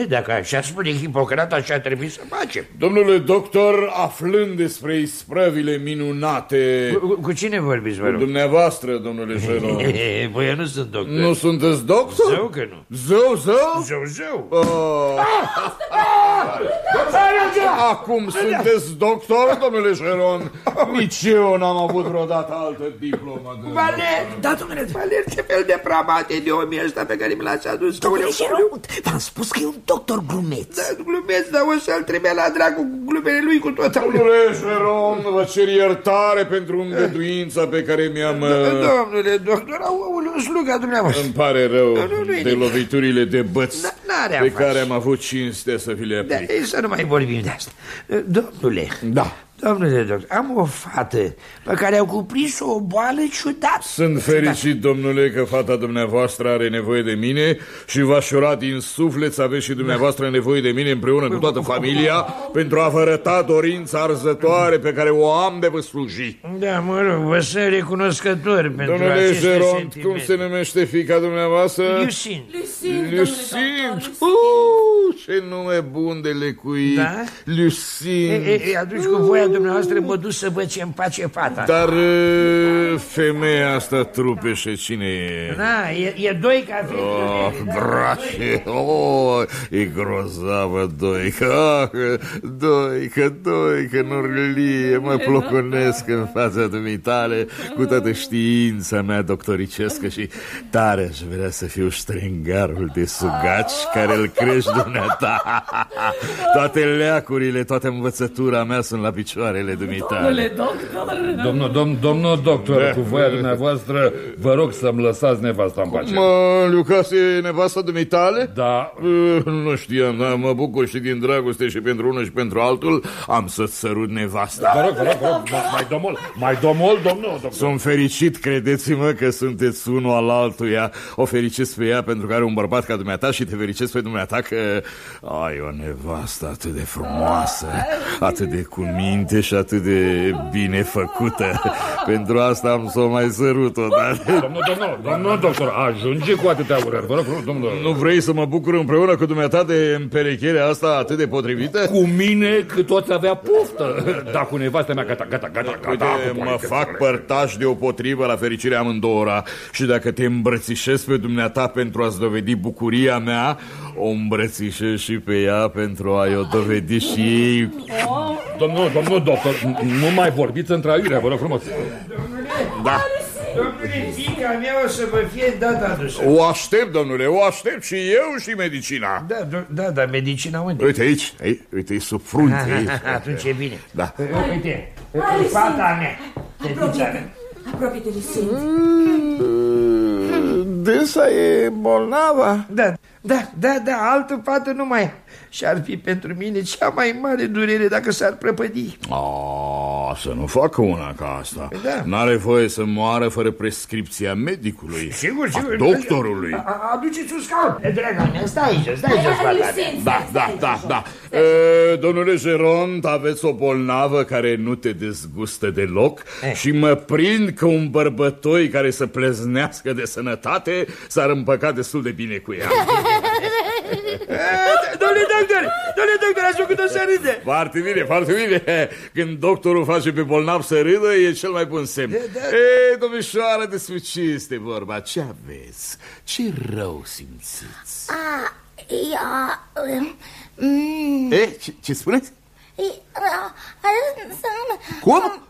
S7: E, Dacă așa spune Hipocrat, așa trebuie să facem.
S2: Domnule doctor, aflând despre isprăvile minunate
S7: Cu, cu cine vorbiți, vă
S2: cu
S7: rog?
S2: dumneavoastră, domnule Geron, *laughs*
S7: E, Păi eu nu sunt doctor.
S2: nu sunteți doctor?
S7: Zău că nu.
S2: Zău, zău?
S7: Zău, zău.
S2: Oh. Acum sunteți doctor, domnule Geron? Nici eu n-am avut vreodată altă diplomă. De...
S7: Valer,
S6: Da, domnule,
S7: Valer, ce fel de pramate de omii ăsta pe care mi l-ați adus?
S6: domnule Geron, v-am spus că e un doctor glumeț.
S7: Da, glumesc, dar o să-l trebuie la dracu cu glumele lui cu toată
S2: Domnule Geron, vă cer iertare pentru îngăduința pe care mi-am... uh,
S7: Domnule doctor, aoleu, sluga dumneavoastră.
S2: Îmi pare rău
S7: Nu, nu, nu e
S2: de
S7: nimic.
S2: loviturile de băț
S7: N- n-are a
S2: pe
S7: face.
S2: care am avut cinstea să vi le
S7: Da,
S2: aplic.
S7: ei, să nu mai vorbim de asta. Domnule,
S2: Da.
S7: Domnule doctor, am o fată pe care au cuprins o boală ciudată.
S2: Sunt fericit, domnule, că fata dumneavoastră are nevoie de mine și v-aș ura din suflet să aveți și dumneavoastră nevoie de mine împreună cu toată familia pentru a vă arăta dorința arzătoare pe care o am de vă sluji.
S7: Da, mă rog, vă sunt recunoscător pentru
S2: Domnule
S7: aceste
S2: Geron,
S7: sentimente.
S2: cum se numește fica dumneavoastră?
S7: Lusin.
S8: Lucin,
S2: Lucin! Uh, ce nume bun de lecuit!
S7: Da?
S2: Lucin!
S7: E, e, e, atunci cu voia dumneavoastră mă duc să văd ce îmi face fata.
S2: Dar uh, femeia asta trupește cine e?
S7: Da, e, e doi ca fi.
S2: Oh, drașe, oh, e grozavă Doica, ah, Doica, Doica, nurlie, mă ploconesc în fața dumitale cu toată știința mea doctoricescă și tare aș vrea să fiu strengarul de sugaci care îl crești dumneata. Toate leacurile, toată învățătura mea sunt la picioarele dumitale.
S8: Domnule doctor.
S5: Domnul, domn, domnul doctor, cu voia dumneavoastră, vă rog să-mi lăsați nevasta în pace.
S2: Mă, Lucas, e nevasta dumitale?
S5: Da,
S2: Uh, Nu știam, dar mă bucur și din dragoste și pentru unul și pentru altul am să-ți sărut nevasta.
S5: vă rog, vă rog, vă rog, mai- mai domol, mai domol, domnul doctor.
S2: Sunt fericit, credeți-mă că sunteți unul al altuia. O fericesc pe ea pentru că are un bărbat ca dumneata și te fericesc pe dumneata că ai o nevastă atât de frumoasă, atât de cu minte și atât de bine făcută. *laughs* Pentru asta am să o mai sărut odată.
S5: Domnul, domnul, domnul doctor, ajunge cu atâtea urări, vă rog, vă rog, domnul.
S2: Nu vrei să mă bucur împreună cu dumneata de împerecherea asta atât de potrivită?
S5: Cu mine că toți avea poftă, dar cu nevastea mea gata, gata, gata, gata.
S2: Uite,
S5: cu
S2: mă
S5: politic,
S2: fac
S5: corect.
S2: părtaș de o potrivă la fericirea amândouă și dacă te îmbrățișez pe dumneata pentru a-ți dovedi bucuria mea, o îmbrățișez și pe ea pentru a-i o dovedi și ei.
S5: Domnul, domnul doctor, nu mai vorbiți între aiurea, vă rog frumos.
S2: Da,
S7: Domnule, fiica mea o să vă fie dată adusă.
S2: o aștept, domnule, o aștept și eu și medicina.
S7: Da, do- da, da, medicina unde?
S2: Uite aici, aici uite, e sub frunte aici. *laughs*
S7: Atunci e bine.
S2: Da.
S7: Uite, fata mea, fetița mea.
S8: Apropie-te, Lucin.
S2: Dânsa e bolnavă.
S7: Da, da, da, da, altă fată nu mai e. Și ar fi pentru mine cea mai mare durere dacă s-ar prăpădi.
S2: A, să nu facă una ca asta.
S7: Da.
S2: N-are voie să moară fără prescripția medicului.
S7: Sigur,
S2: a
S7: sigur.
S2: doctorului.
S7: A- a- Aduceți un scaun. E, Draga mea, stai aici, stai aici, fata mea.
S8: Lucin,
S2: Da, da, da, da. E, domnule Geront, aveți o bolnavă care nu te dezgustă deloc
S7: Eh.
S2: și mă prind că un bărbătoi care să pleznească de sănătate s-ar împăca destul de bine cu ea. *laughs* *laughs*
S7: Domnule doctor, domnule doctor, ați făcut-o să râde.
S2: Foarte bine, foarte bine. Când doctorul face pe bolnav să râdă, e cel mai bun semn.
S7: Da, da.
S2: E, domnișoară, despre ce este vorba? Ce aveți? Ce rău simțiți?
S9: A, ea... Mm,
S2: E, ce, ce spuneți?
S9: ea,
S2: Cum?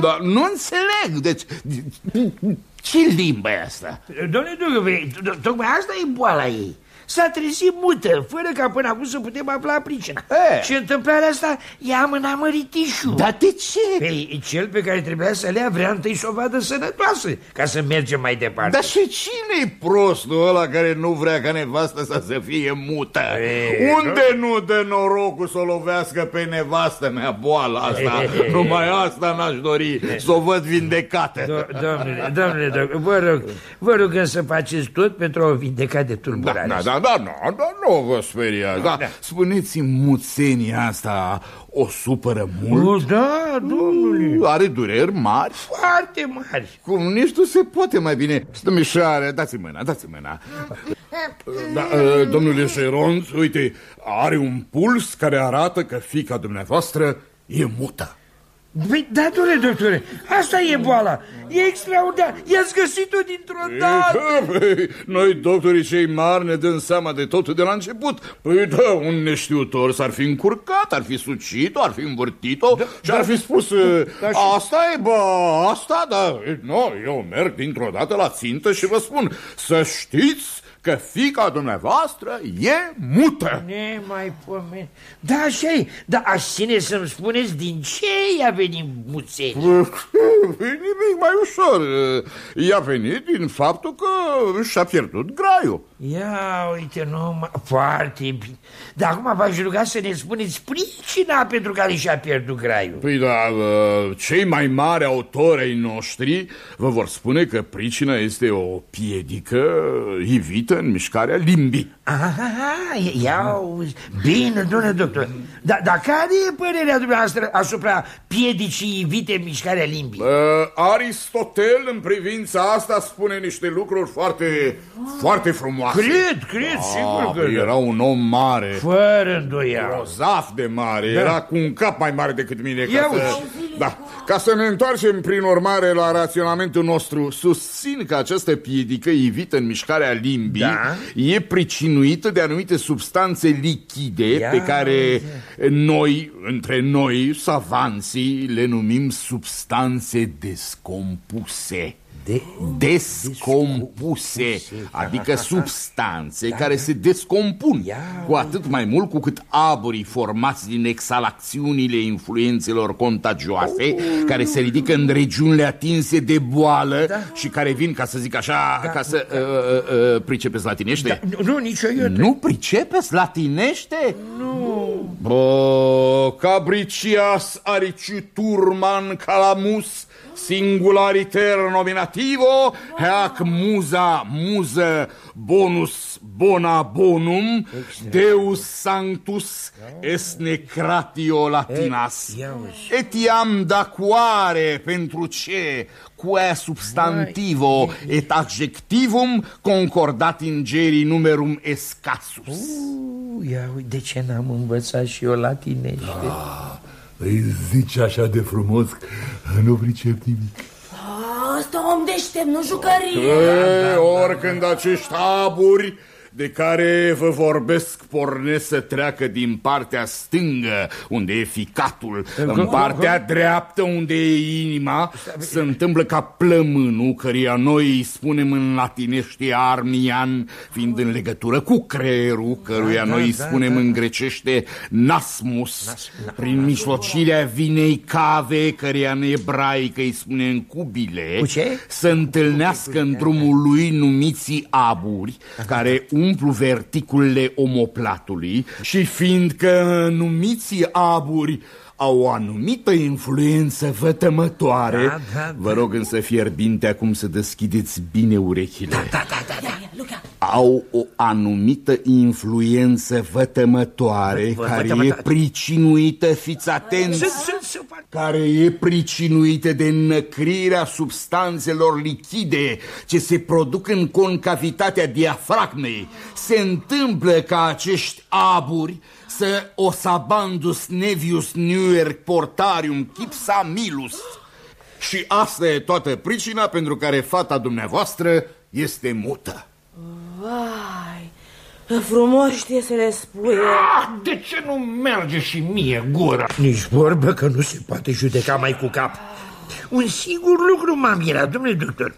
S2: Dar nu înțeleg. Deci, ce limbă e asta?
S7: Domnule doctor, to- tocmai asta e boala ei. S-a trezit mută, fără ca până acum să putem afla pricina.
S2: E.
S7: Și întâmplarea asta i-a amânat măritișul.
S2: Dar de ce?
S7: Păi, cel pe care trebuia să le ia vrea întâi să o vadă sănătoasă, ca să mergem mai departe.
S2: Dar și cine e prostul ăla care nu vrea ca nevastă să se fie mută?
S7: E,
S2: Unde nu dă norocul să o lovească pe nevastă mea boala asta? *laughs* Numai asta n-aș dori, să o văd vindecată.
S7: Do- domnule, domnule, doctor, vă rog, vă rog să faceți tot pentru a o vindeca de
S2: Da,
S7: tulburare.
S2: da, da, da, nu, da, nu vă speriați. Da. Spuneți-mi, muțenia asta o supără mult?
S7: Da, domnule,
S2: Are dureri mari?
S7: foarte mari.
S2: Cum nici nu se poate mai bine. Stămișoare, dați mâna, dați mâna. Da, uh, domnule Geront, uite, are un puls care arată că fica dumneavoastră e mută.
S7: Păi, da, domnule, doctore, asta e boala. E extraordinar. I-ați găsit-o dintr-o dată.
S2: Da, păi, noi, doctorii cei mari, ne dăm seama de totul de la început. Păi da, un neștiutor s-ar fi încurcat, ar fi sucit-o, ar fi învârtit-o da, și ar fi spus da, Asta e, bă, asta, da. Nu, eu merg dintr-o dată la țintă și vă spun Să știți că fica dumneavoastră e mută.
S7: Ne mai pomeni. Da, așa e. Dar aș ține să-mi spuneți din ce i-a venit muțenie.
S2: Nimic mai ușor. I-a venit din faptul că și-a pierdut graiul.
S7: Ia uite, nu, mă, foarte bine. Dar acum v-aș ruga să ne spuneți pricina pentru care și-a pierdut graiul.
S2: Păi da, uh, cei mai mari autori ai noștri vă vor spune că pricina este o piedică ivită în mișcarea limbii.
S7: Aha, ia bine, domnule doctor. Dar da, care e părerea dumneavoastră asupra piedicii ivite în mișcarea limbii?
S2: Uh, Aristotel în privința asta spune niște lucruri foarte, foarte frumoase.
S7: Cred, cred, sigur că da.
S2: Era un om mare.
S7: Fără îndoială.
S2: Grozaf de mare,
S7: Da.
S2: era cu un cap mai mare decât mine.
S7: Ia
S2: Ca să,
S7: uite.
S2: da, ca să ne întoarcem prin urmare la raționamentul nostru, susțin că această piedică ivită în mișcarea limbii
S7: Da.
S2: e pricinuită de anumite substanțe lichide
S7: Ia
S2: pe care noi, între noi, savanții, le numim substanțe descompuse.
S7: De...
S2: Descompuse, adică *laughs* substanțe care se descompun,
S7: Ia.
S2: cu atât mai mult cu cât aburii formați din exhalacțiunile influențelor contagioase, care se ridică în regiunile atinse de boală și care vin, ca să zic așa, ca să... Uh, uh, uh, pricepeți latinește?
S7: Nu, nu, nici eu.
S2: Nu pricepeți latinește? Nu. Bă, cabricias ariciturman calamus singulariter nominativo hac musa muză bonus bona bonum deus sanctus est necratio latinas
S7: ia uzi.
S2: etiam daquare pentru ce? Quae substantivo et adjectivum concordat ingerii numerum escassus.
S7: Uh, Ia uite, de ce n-am învățat și eu latinește?
S5: Îi zici așa de frumos că nu pricep nimic.
S8: Asta om deștept, nu jucărie.
S2: E, oricând acești aburi de care vă vorbesc pornesc să treacă din partea stângă, unde e ficatul, în partea dreaptă, unde e inima, se întâmplă ca plămânul, căruia noi îi spunem în latinește armian, fiind în legătură cu creierul, căruia noi îi spunem în grecește nasmus, prin mijlocirea vinei cave, căreia în ebraică îi spunem cubile,
S7: Cu ce?
S2: să întâlnească în drumul lui numiții aburi, care umplu verticulele omoplatului și fiindcă numiții aburi au o anumită influență vătămătoare,
S7: Da, da, da.
S2: vă rog însă fierbinte acum să deschideți bine urechile.
S7: Da, da, da, da.
S8: Luca,
S2: Au o anumită influență vătămătoare
S7: Vă-
S2: care e
S7: vătămătoare.
S2: pricinuită, fiți atenți,
S7: Sunt, sunt, sunt.
S2: care e pricinuită de înăcrirea substanțelor lichide ce se produc în concavitatea diafragmei. Se întâmplă ca acești aburi să osabandus nevius nuer portarium chipsa milus. Și asta e toată pricina pentru care fata dumneavoastră este mută.
S8: Vai, frumos știe să le spui.
S7: Ah, de ce nu merge și mie gura? Nici vorbă că nu se poate judeca mai cu cap. Un singur lucru m-a mirat, domnule doctor.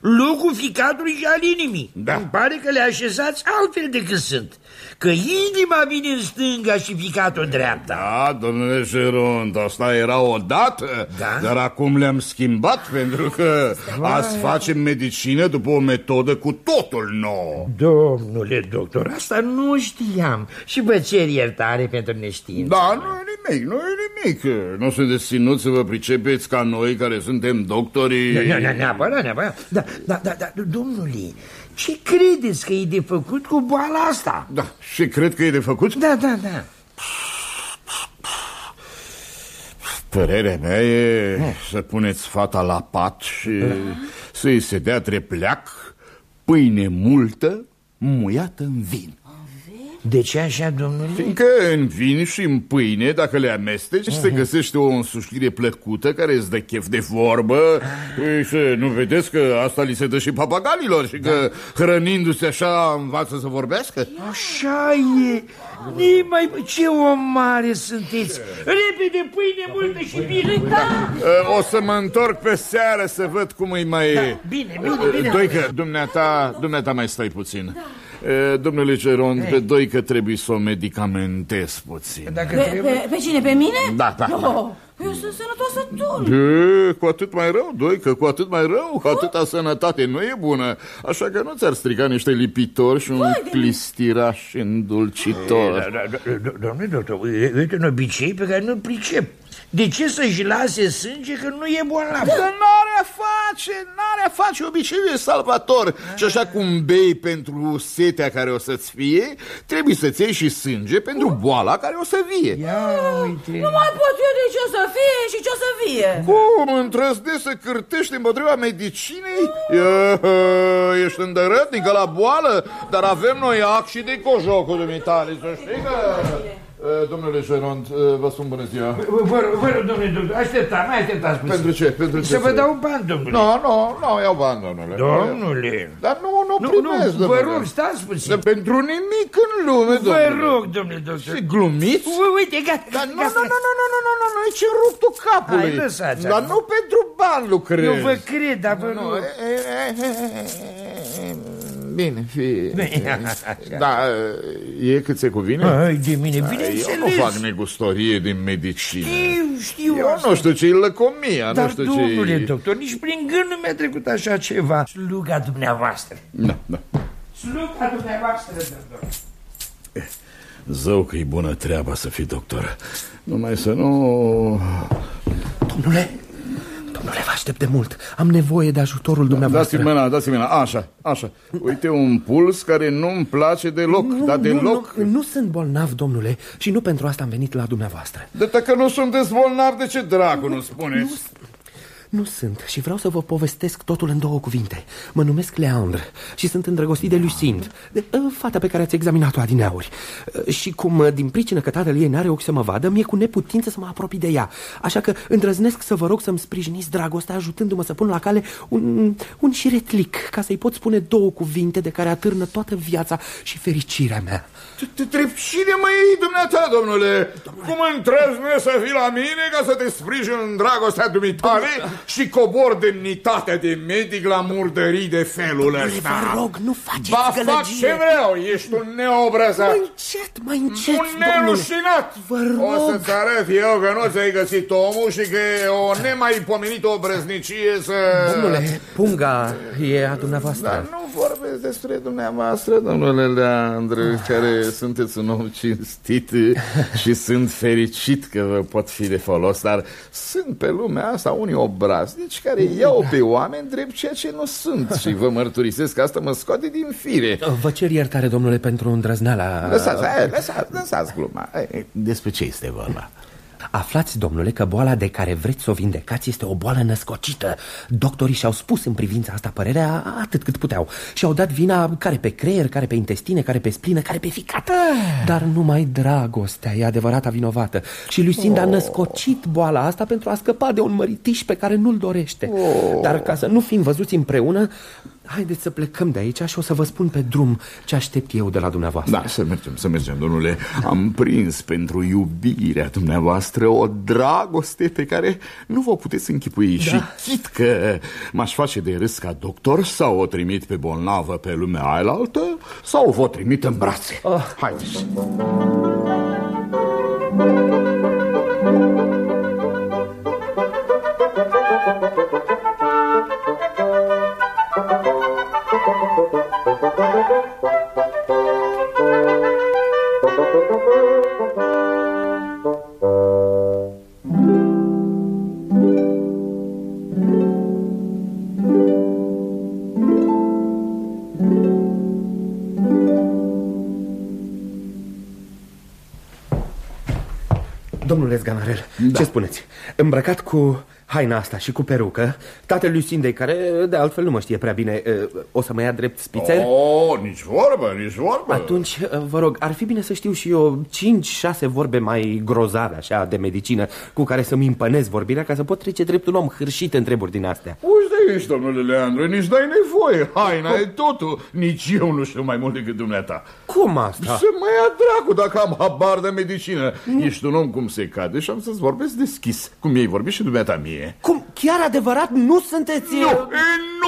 S7: Locul ficatului și al inimii.
S2: Da.
S7: Îmi pare că le așezați altfel decât sunt. Că inima vine în stânga și ficatul în dreapta.
S2: Da, domnule Geront, asta era odată,
S7: Da?
S2: dar acum le-am schimbat pentru că azi facem medicină după o metodă cu totul nouă.
S7: Domnule doctor, asta nu știam și vă cer iertare pentru neștiință.
S2: Da, nu e nimic, nu e nimic. Nu sunteți ținuți să vă pricepeți ca noi care suntem doctorii.
S7: Ne- ne- Neapărat, neapărat. Da, da, da, da, domnule, ce credeți că e de făcut cu boala asta?
S2: Da, și cred că e de făcut?
S7: Da, da, da.
S2: Părerea mea e să puneți fata la pat și să-i se dea trepleac, pâine multă, muiată în vin.
S7: De ce așa, domnule?
S2: Fiindcă în vin și în pâine, dacă le amesteci, se găsește o însușire plăcută care îți dă chef de vorbă Păi, și nu vedeți că asta li se dă și papagalilor și că hrănindu-se așa învață să vorbească?
S7: Așa e. Nimai, ce om mare sunteți. Repede, pâine multă și bine. Da.
S2: O să mă întorc pe seară să văd cum îi mai...
S7: Bine, bine, bine.
S2: Doică, dumneata, dumneata mai stai puțin E, domnule Geron, pe doi că trebuie să o medicamentez puțin.
S7: Dacă
S8: Pe,
S7: trebuie...
S8: pe, pe cine? Pe mine?
S2: Da, da,
S8: No,
S2: da.
S8: eu sunt sănătoasă tot.
S2: E, cu atât mai rău, doi, că cu atât mai rău, cu atâta sănătate nu e bună. Așa că nu ți-ar strica niște lipitori și un plistiraș îndulcitor.
S7: Da, da, da, da, Domnule doctor, e- uite un obicei pe care nu-l pricep. De ce să-și lase sânge că nu e bolnav?
S2: Că n-are a face, n-are a face, obiceiul e salvator Și așa cum bei pentru setea care o să-ți fie Trebuie să-ți iei și sânge pentru boala care o să vie
S7: Ia uite.
S8: Nu mai pot eu de ce o să fie și ce o să fie.
S2: Cum îndrăznești să cârtești împotriva medicinei? E, ești îndărătnică la boală Dar avem noi ac și de cojocul dumitale Să știi că... E, Domnule Gerond, e, vă spun bună ziua
S7: Vă, vă, vă rog, domnule doctor, așteptați, mai așteptați puțin.
S2: Pentru ce? Pentru ce?
S7: Să vă dau bani, domnule.
S2: Nu, nu, nu, iau bani, domnule
S7: Domnule.
S2: Dar nu, nu,
S7: Nu,
S2: primesc,
S7: nu, vă
S2: domnule.
S7: rog, stați puțin.
S2: Dar pentru nimic în lume,
S7: Vă
S2: domnule.
S7: rog, domnule doctor.
S2: Și glumiți?
S7: Vă, uite, gata,
S2: Dar nu,
S7: gata.
S2: nu, nu, nu, nu, nu, nu, nu, nu, e ce rup tu capului.
S7: Hai, lăsați
S2: Dar
S7: acum.
S2: nu pentru bani lucrezi.
S7: Eu vă cred, dar vă
S2: Nu,
S7: rog.
S2: e, e, e, e, Bine, fi... Da, e cât se cuvine?
S7: Hai de mine,
S2: Eu nu
S7: bineînțeles.
S2: fac negustorie din medicină.
S7: Știu, știu
S2: Eu
S7: asta.
S2: nu știu ce-i lăcomia, nu
S7: Dar,
S2: știu
S7: domnule
S2: ce
S7: doctor, nici prin gând nu mi-a trecut așa ceva. Sluga dumneavoastră.
S2: Da, da.
S7: Sluga dumneavoastră, doctor.
S2: Zău că e bună treaba să fii doctor. Numai să nu...
S10: Domnule, domnule, vă aștept de mult. Am nevoie de ajutorul dumneavoastră.
S2: Dați-mi mâna, dați-mi mâna, așa, așa Uite un puls care nu-mi place deloc, dar deloc
S10: Nu, nu sunt bolnav, domnule, și nu pentru asta am venit la dumneavoastră.
S2: De dacă nu sunteți bolnav, de ce dracu nu spuneți?
S10: Nu sunt și vreau să vă povestesc totul în două cuvinte. Mă numesc Leandre și sunt îndrăgostit de Lucind, de uh, fata pe care ați examinat-o adineauri. Uh, și cum, uh, din pricină că tatăl ei n-are ochi să mă vadă, mi-e cu neputință să mă apropii de ea. Așa că îndrăznesc să vă rog să-mi sprijiniți dragostea, ajutându-mă să pun la cale un, un șiretlic, ca să-i pot spune două cuvinte de care atârnă toată viața și fericirea mea.
S2: Te trebuie cine mă iei dumneata, domnule? Cum întrăzne să vii la mine ca să te sprijin în dragostea dumitale și cobor demnitatea de medic la murdării de felul ăsta?
S10: Vă rog, nu faceți
S2: Ba fac
S10: gălăgie.
S2: ce vreau, ești un neobrăzat
S10: Mai încet, mai încet,
S2: Un
S10: domnule.
S2: nerușinat
S10: Vă
S2: O
S10: rog.
S2: să-ți arăt eu că nu ți-ai găsit omul și că e o nemaipomenită obrăznicie să...
S10: Domnule, punga e a dumneavoastră.
S2: Dar nu vorbesc despre dumneavoastră, domnule Leandru, care sunteți un om cinstit și sunt fericit că vă pot fi de folos, dar sunt pe lumea asta unii obraznici care iau pe oameni drept ceea ce nu sunt și vă mărturisesc că asta mă scoate din fire.
S10: Vă cer iertare, domnule, pentru îndrăzneala...
S2: Lăsați, hai, lăsați, lăsați gluma. Hai, Despre ce este vorba?
S10: Aflați, domnule, că boala de care vreți să o vindecați este o boală născocită. Doctorii și-au spus în privința asta părerea atât cât puteau. Și-au dat vina care pe creier, care pe intestine, care pe splină, care pe ficat. Dar numai dragostea e adevărata vinovată. Și Lucinda a născocit boala asta pentru a scăpa de un măritiș pe care nu-l dorește. Dar ca să nu fim văzuți împreună, haideți să plecăm de aici și o să vă spun pe drum ce aștept eu de la dumneavoastră.
S2: Da, să mergem, să mergem, domnule. Am prins pentru iubirea dumneavoastră o dragoste pe care nu vă puteți închipui. Da. Și chit că m-aș face de râs ca doctor sau o trimit pe bolnavă pe lumea ailaltă sau o vă trimit în brațe. Oh. Haideți.
S10: Domnule Zganarel, da. ce spuneți? Îmbrăcat cu haina asta și cu perucă, tatăl Lucindei, care de altfel nu mă știe prea bine, o să mă ia drept spițer?
S2: Oh, nici vorbă, nici vorbă.
S10: Atunci, vă rog, ar fi bine să știu și eu 5-6 vorbe mai grozave, așa, de medicină, cu care să-mi împănez vorbirea, ca să pot trece dreptul om hârșit în treburi din astea.
S2: Uite de aici, domnule Leandru, nici n-ai nevoie. Haina e totul. Nici eu nu știu mai mult decât dumneata.
S10: Cum asta?
S2: Să mă ia dracu dacă am habar de medicină. Ești un om cum se cade și am să-ți vorbesc deschis, cum ei vorbi și dumneata mie.
S10: Cum? Chiar adevărat? Nu sunteți...
S2: Nu, e,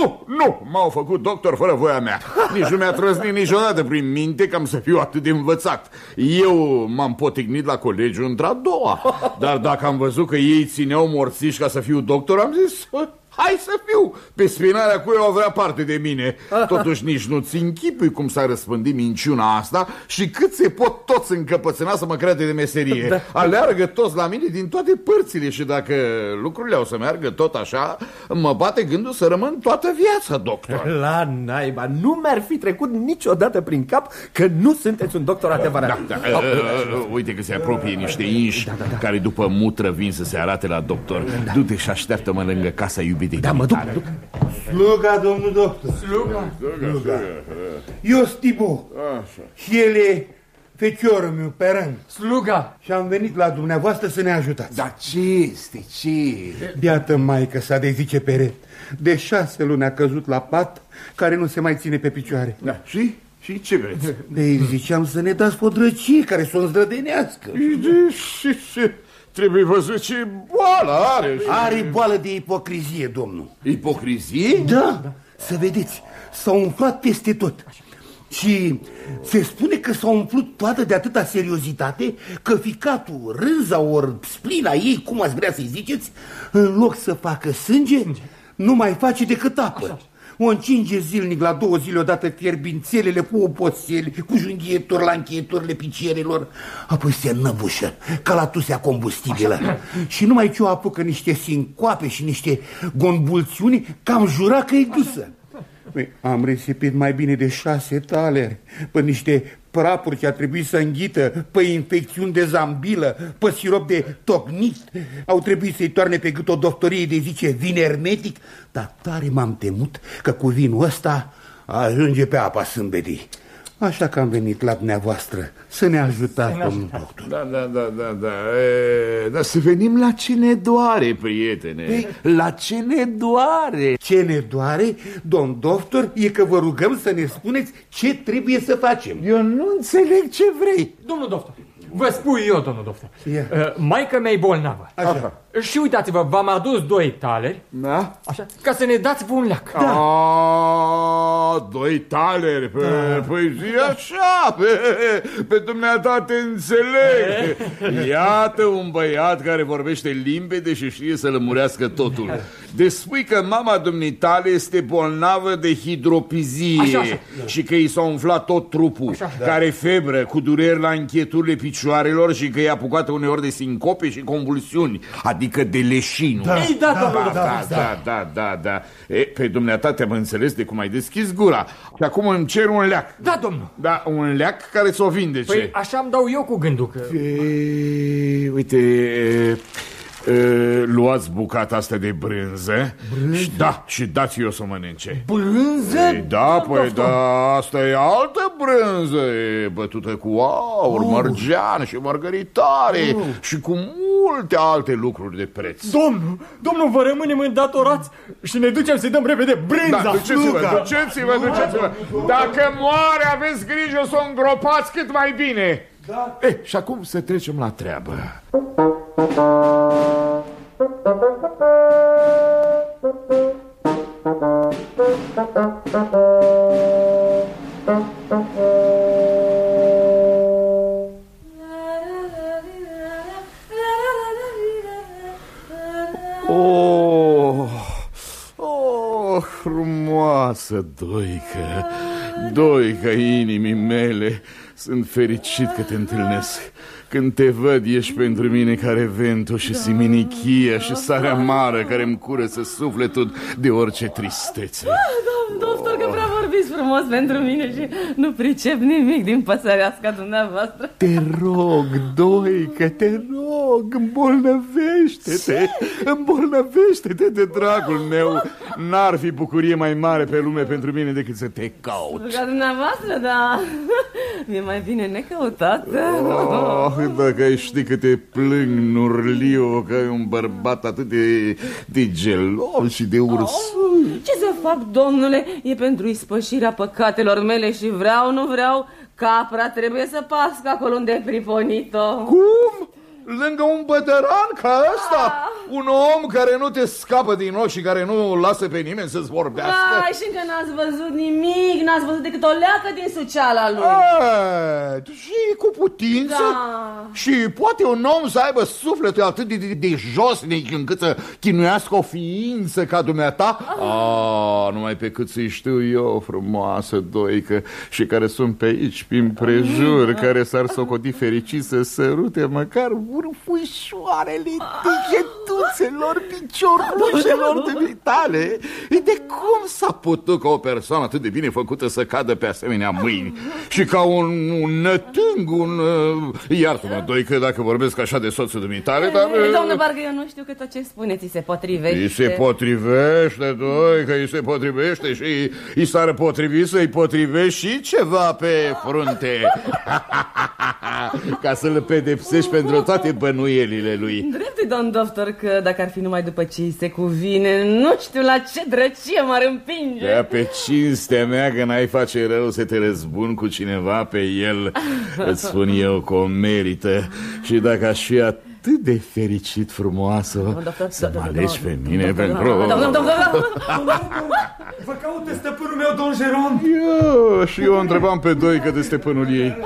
S2: Nu, nu, m-au făcut doctor fără voia mea Nici nu mi-a trăznit niciodată prin minte că am să fiu atât de învățat Eu m-am potignit la colegiu într-a doua Dar dacă am văzut că ei țineau morțiși ca să fiu doctor Am zis, hai să fiu. Pe spinarea cu eu vrea parte de mine. Totuși nici nu-ți închipui cum s-a răspândit minciuna asta Și cât se pot toți încăpățâna să mă crede de meserie. Da. Aleargă toți la mine din toate părțile Și dacă lucrurile au să meargă tot așa Mă bate gândul să rămân toată viața doctor. *laughs*
S10: La naiba, nu mi-ar fi trecut niciodată prin cap Că nu sunteți un doctor adevărat.
S2: Da, da, uh, uh, Uite că se apropie niște inși da, da, da. Care după mutră vin să se arate la doctor. Da. Du-te și așteaptă-mă lângă casa iubitei
S10: Da, mă duc, mă duc.
S11: Sluga, domnul doctor.
S2: Sluga?
S11: Sluga Eu Stibu Și el e feciorul meu, pe rând
S12: Sluga.
S11: Și am venit la dumneavoastră să ne ajutați.
S2: Dar ce este, ce?
S11: Iată maică sa de zice peret De șase luni a căzut la pat Care nu se mai ține pe picioare.
S2: Da, și? Și ce vreți?
S11: De ei ziceam să ne dați podrăcie care să o zdrădenească
S2: Și ce? Trebuie văzut ce boală are
S11: Are boală de ipocrizie, domnul
S2: Ipocrizie?
S11: Da, să vedeți, s-a umflat peste tot și se spune că s-a umplut toată de atâta seriozitate că ficatul, rânza ori splina ei, cum ați vrea să-i ziceți, în loc să facă sânge, nu mai face decât apă. O încinge zilnic la două zile odată fierbințelele cu oboțeli, cu junghieturi la încheieturile picierilor, apoi se înnăbușă, ca la tusea combustibilă. Și numai ce o apucă niște sincoape și niște gonbulțiuni, cam jura că e dusă. Păi, am risipit mai bine de șase taleri pe niște prapuri ce a trebuit să înghită, pe infecțiuni de zambilă, pe sirop de tocnit. Au trebuit să-i toarne pe gât o doctorie de zice vin ermetic, dar tare m-am temut că cu vinul ăsta ajunge pe apa sâmbedii. Așa că am venit la dumneavoastră să ne ajutați, domnul doctor.
S2: Da, da, da, da, da. E, dar să venim la ce ne doare, prietene.
S11: Ei.
S2: La ce ne doare?
S11: Ce ne doare, domn doctor, e că vă rugăm să ne spuneți ce trebuie să facem.
S2: Eu nu înțeleg ce vrei.
S12: Domnul doctor, vă spui eu, domnul doctor
S11: Ia.
S12: uh, Maica mea e bolnavă
S11: Așa.
S12: Și uitați-vă, v-am adus doi taleri
S2: Da?
S12: Așa, ca să ne dați un leac
S2: Da. A, doi taleri, pe, da. păi zi așa, pe, pe dumneata te înțeleg. *laughs* Iată un băiat care vorbește limpede și știe să lămurească totul. De spui că mama dumitale este bolnavă de hidropizie
S12: Așa, așa.
S2: și că i s-a umflat tot trupul, așa, care febră, cu dureri la încheturile picioarelor și că e apucată uneori de sincope și convulsiuni, adică de leșinul.
S12: Da. Ei, da, domnul doctor.
S2: Da, da, da, da, da. E, pe dumneata te-am înțeles de cum ai deschis gura. Și acum îmi cer un leac.
S12: Da, domnul
S2: Da, un leac care să o vindece.
S12: Păi așa îmi dau eu cu gândul că...
S2: E, uite, e, e, luați bucata asta de brânză. Și, da, și dați eu să mănânce.
S12: Brânză?
S2: Ei, da, păi da, asta e altă brânză, e bătută cu aur,
S12: Oh.
S2: mărgean și margaritare și cu multe alte lucruri de preț.
S12: Domnul, domnul, vă rămânem îndatorați și ne ducem să-i dăm repede brânza
S2: Da, duceți-vă, duceți-vă, duceți-vă. Dacă moare, aveți grijă să o îngropați cât mai bine. Da. Eh, și acum să trecem la treabă. Oh, oh, frumoasă doică, doică inimii mele, sunt fericit că te întâlnesc. Când te văd, ești pentru mine care vento și siminichia și sarea amară care îmi curăță sufletul de orice tristețe.
S8: Domn doctor, că prea vorbiți frumos pentru mine și nu pricep nimic din păsăreasca dumneavoastră.
S2: Te rog, doică, te rog, îmbolnăvește-te, îmbolnăvește-te de dragul meu. N-ar fi bucurie mai mare pe lume pentru mine decât să te caut.
S8: Ca dumneavoastră, da. Mi-e mai bine necăutată.
S2: Oh, dacă ai ști că te plâng, Nurliu, că ai un bărbat atât de, de gelos și de urs.
S8: Ce să fac, domnule? E pentru ispășirea păcatelor mele și vreau, nu vreau, capra trebuie să pască acolo unde ai priponit-o.
S2: Cum? Lângă un bătăran ca ăsta? Un om care nu te scapă din ochi și care nu lasă pe nimeni să-ți vorbească?
S8: Ai, și încă n-ați văzut nimic, n-ați văzut decât o leacă din suceala lui.
S2: A, și cu putință?
S8: Da.
S2: Și poate un om să aibă sufletul atât de, de, de josnic încât să chinuiască o ființă ca dumneata? A, numai pe cât să-i știu eu, frumoasă doică, și care sunt pe aici, prin prejur, care s-ar socoti fericit să sărute măcar vârfușoarele degetuțelor piciorușelor dumitale. De cum s-a putut ca o persoană atât de bine făcută să cadă pe asemenea mâini? Și ca un, un nătâng, un... Uh, Iartă-mă, doică, dacă vorbesc așa de soțul dumitale, dar...
S8: Ei,
S2: uh,
S8: Domnule, parcă eu nu știu că tot ce spuneți îi se potrivește.
S2: îi se potrivește, doi, că îi se potrivește și îi s-ar potrivi să-i potrivești și ceva pe frunte. *laughs* Ca să-l pedepsești pentru toate bănuielile lui.
S8: Dreptul, domn doctor, că dacă ar fi numai după ce îi se cuvine, nu știu la ce drăcie m-ar împinge.
S2: Ia pe cinstea mea că n-ai face rău să te răzbun cu cineva pe el *laughs* Îți spun eu că o merită Și dacă aș fi atât de fericit frumoasă Să mă alegi pe mine pentru...
S12: Vă caută stăpânul meu, Don Geron.
S2: Eu, și eu întrebam pe doi că de stăpânul ei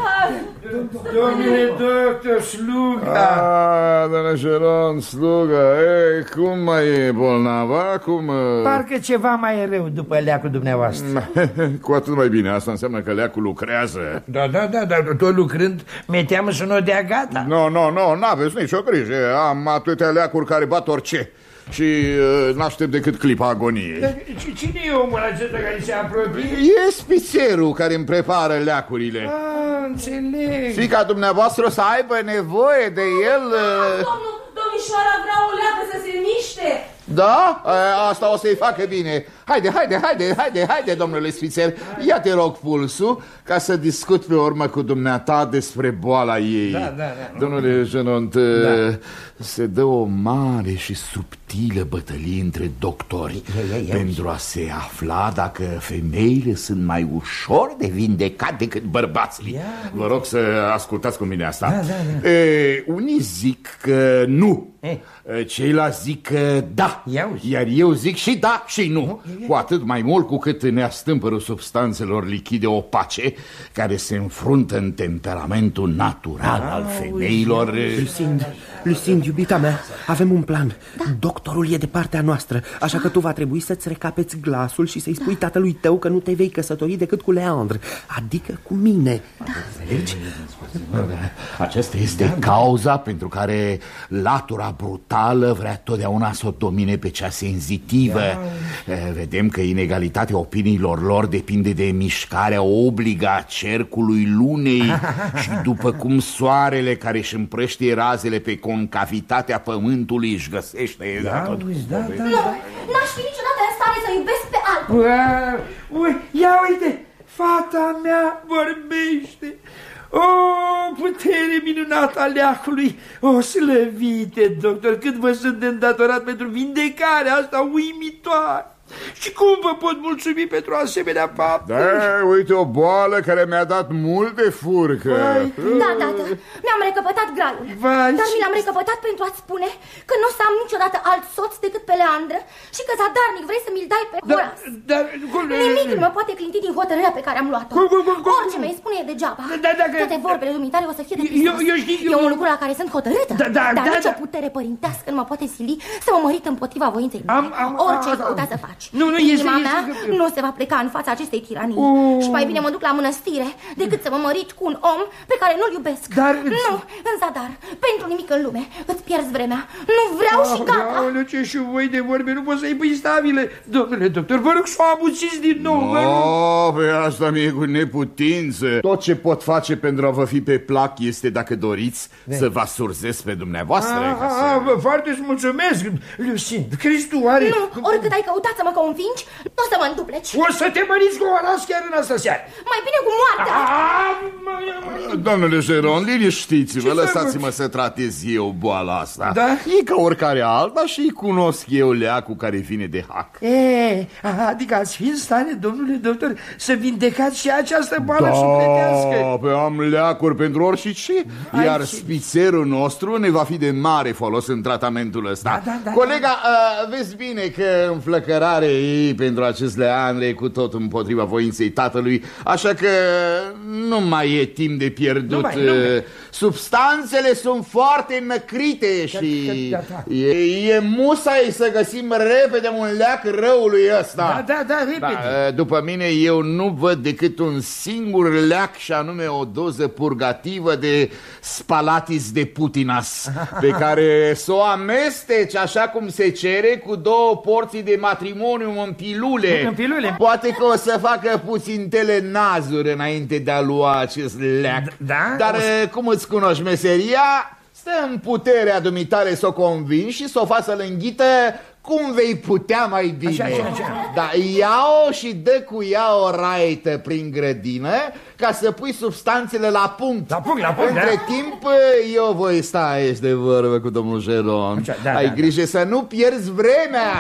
S7: Domnule doctor, sluga.
S2: Ah, doamne Geron, sluga, e, cum mai e bolnava? Cum... uh,
S7: Parcă ceva mai e rău după leacul dumneavoastră. *laughs*
S2: Cu atât mai bine, asta înseamnă că leacul lucrează
S7: Da, da, da, dar tot lucrând, mi-e teamă să nu o dea gata.
S2: Nu, nu, nu, n-aveți nicio grijă Am atâtea leacuri care bat orice Și uh, n-aștept decât clipa agoniei
S7: Dar ci- Cine e omul acesta care se apropie?
S2: E spițerul care îmi prepară leacurile
S7: Ah, înțeleg.
S2: Fica dumneavoastră să aibă nevoie de el uh,
S8: Domnul, domnișoara vrea o leacă să se miște.
S2: Da? A, Asta o să-i facă bine Haide, haide, haide, haide, haide, domnule spițer Ia te rog pulsul Ca să discut pe urmă cu dumneata despre boala ei
S7: Da, da, da.
S2: Domnule Genont, se dă o mare și subtilă bătălie între doctori
S7: ia, ia
S2: pentru a se afla dacă femeile sunt mai ușor de vindecat decât bărbații. Vă rog să ascultați cu mine asta.
S7: Da, da,
S2: E, unii zic că nu,
S7: E.
S2: E, ceilalți zic că da,
S7: Ia uzi.
S2: iar eu zic și da și nu, cu atât mai mult cu cât ne astâmpărul substanțelor lichide opace care se înfruntă în temperamentul natural al femeilor.
S10: Lucind, Lucind, iubita mea, avem un plan. Doctorul e de partea noastră, așa că tu va trebui să-ți recapeți glasul și să-i spui tatălui tău că nu te vei căsători decât cu Leandre, adică cu mine. Înțelegi?
S2: Aceasta este cauza pentru care latura brutală vrea totdeauna să o domine pe cea senzitivă. Eh, Vedem că inegalitatea opiniilor lor depinde de mișcarea obligă a cercului lunei *laughs* și după cum soarele care își împrăștie razele pe concavitatea pământului își găsește
S7: Da,
S2: tot
S7: uzi, da, da.
S9: Nu, n-aș fi niciodată în stare să iubesc pe altul.
S7: Ua, Ui, ia uite, fata mea vorbește. O, putere minunată a leacului! O, slăvite, doctor, cât vă sunt de îndatorat pentru vindecarea asta uimitoare! Și cum vă pot mulțumi pentru asemenea fapte?
S2: Da, uite o boală care mi-a dat mult de furcă
S9: Da, tată, mi-am recăpătat graiul.
S7: Vai,
S9: Dar mi
S7: ce-
S9: l-am recăpătat pentru a-ți spune că nu o să am niciodată alt soț decât pe Leandră și că zadarnic vrei să mi-l dai pe
S7: Dar,
S9: Horas.
S7: dar, cum,
S9: Nimic nu mă poate clinti din hotărârea pe care am luat-o.
S7: Cum, cum, cum, cum?
S9: Orice mi-ai spune e degeaba.
S7: Da, dacă-
S9: Toate vorbele dumitale o să fie de
S7: Eu-
S9: Hristos.
S7: eu știu, eu-
S9: E un lucru la care sunt hotărâtă.
S7: Da, da,
S9: dar
S7: da,
S9: nicio
S7: da.
S9: putere părintească nu mă poate sili să mă mărit împotriva voinței mele.
S7: Am- am-
S9: Orice ai
S7: am-
S9: căuta să faci.
S7: Nu, nu, este-
S9: Inima
S7: este-
S9: mea nu se va pleca în fața acestei tiranii.
S7: Oh.
S9: Și mai bine mă duc la mănăstire decât să mă mărit cu un om pe care nu-l iubesc.
S7: Dar-
S9: Nu, în zadar, pentru nimic în lume, îți pierzi vremea. Nu vreau și gata.
S7: Aoleu, ce și voi de vorbe, nu pot să-i pui stabile. Domnule doctor, vă rog să o amuțiți din nou, vă rog.
S2: Oh, pe asta mi-e cu neputință Tot ce pot face pentru a vă fi pe plac este, dacă doriți, să vă surzesc pe dumneavoastră
S7: Ah,
S2: ca
S7: ah,
S2: să...
S7: ah, vă foarte îți mulțumesc, Lucin. Crezi tu, oare...
S9: Nu, oricât ai căutat să mă convingi, nu o să mă îndupleci.
S7: O să te măriți cu o las chiar în asta seară.
S9: Mai bine cu moartea.
S2: Domnule Geron, liniștiți-vă, lăsați-mă să tratez eu boala asta.
S7: Da?
S2: E ca oricare alta și îi cunosc eu leacul care vine de hac.
S7: E, adică ați fi în stare, domnule doctor, să vindecați și această boală sufletească.
S2: Da, pe am leacuri pentru orice, iar spițerul nostru ne va fi de mare folos în tratamentul ăsta.
S7: Da, da, da,
S2: Colega, uh, vezi bine că înflăcărare ei pentru acest leandre e cu tot împotriva voinței tatălui, așa că nu mai e timp de pierdut.
S7: Nu mai, nu mai.
S2: Uh, Substanțele sunt foarte năcrite și
S7: da, da.
S2: e, e musai să găsim repede un leac răului ăsta.
S7: Da, da, da, repede.
S2: Da, după mine eu nu văd decât un singur leac și anume o doză purgativă de spalatis de putinas *laughs* pe care să o amesteci așa cum se cere cu două porții de matrimoniu în pilule.
S7: În pilule.
S2: Poate că o să facă puțin telenazuri înainte de a lua acest leac.
S7: Da?
S2: Dar
S7: O să-
S2: cum îți cunoști meseria, stă în puterea dumitale să o convingi și să o faci să-l înghită cum vei putea mai bine.
S7: Așa, așa, așa.
S2: Da, ia-o și dă cu ea o raită prin grădină ca să pui substanțele la punct.
S7: La punct, la punct,
S2: Între
S7: da.
S2: timp, eu voi sta aici de vorbă cu domnul Geron.
S7: Așa, da,
S2: Ai
S7: da, da.
S2: grijă să nu pierzi vremea.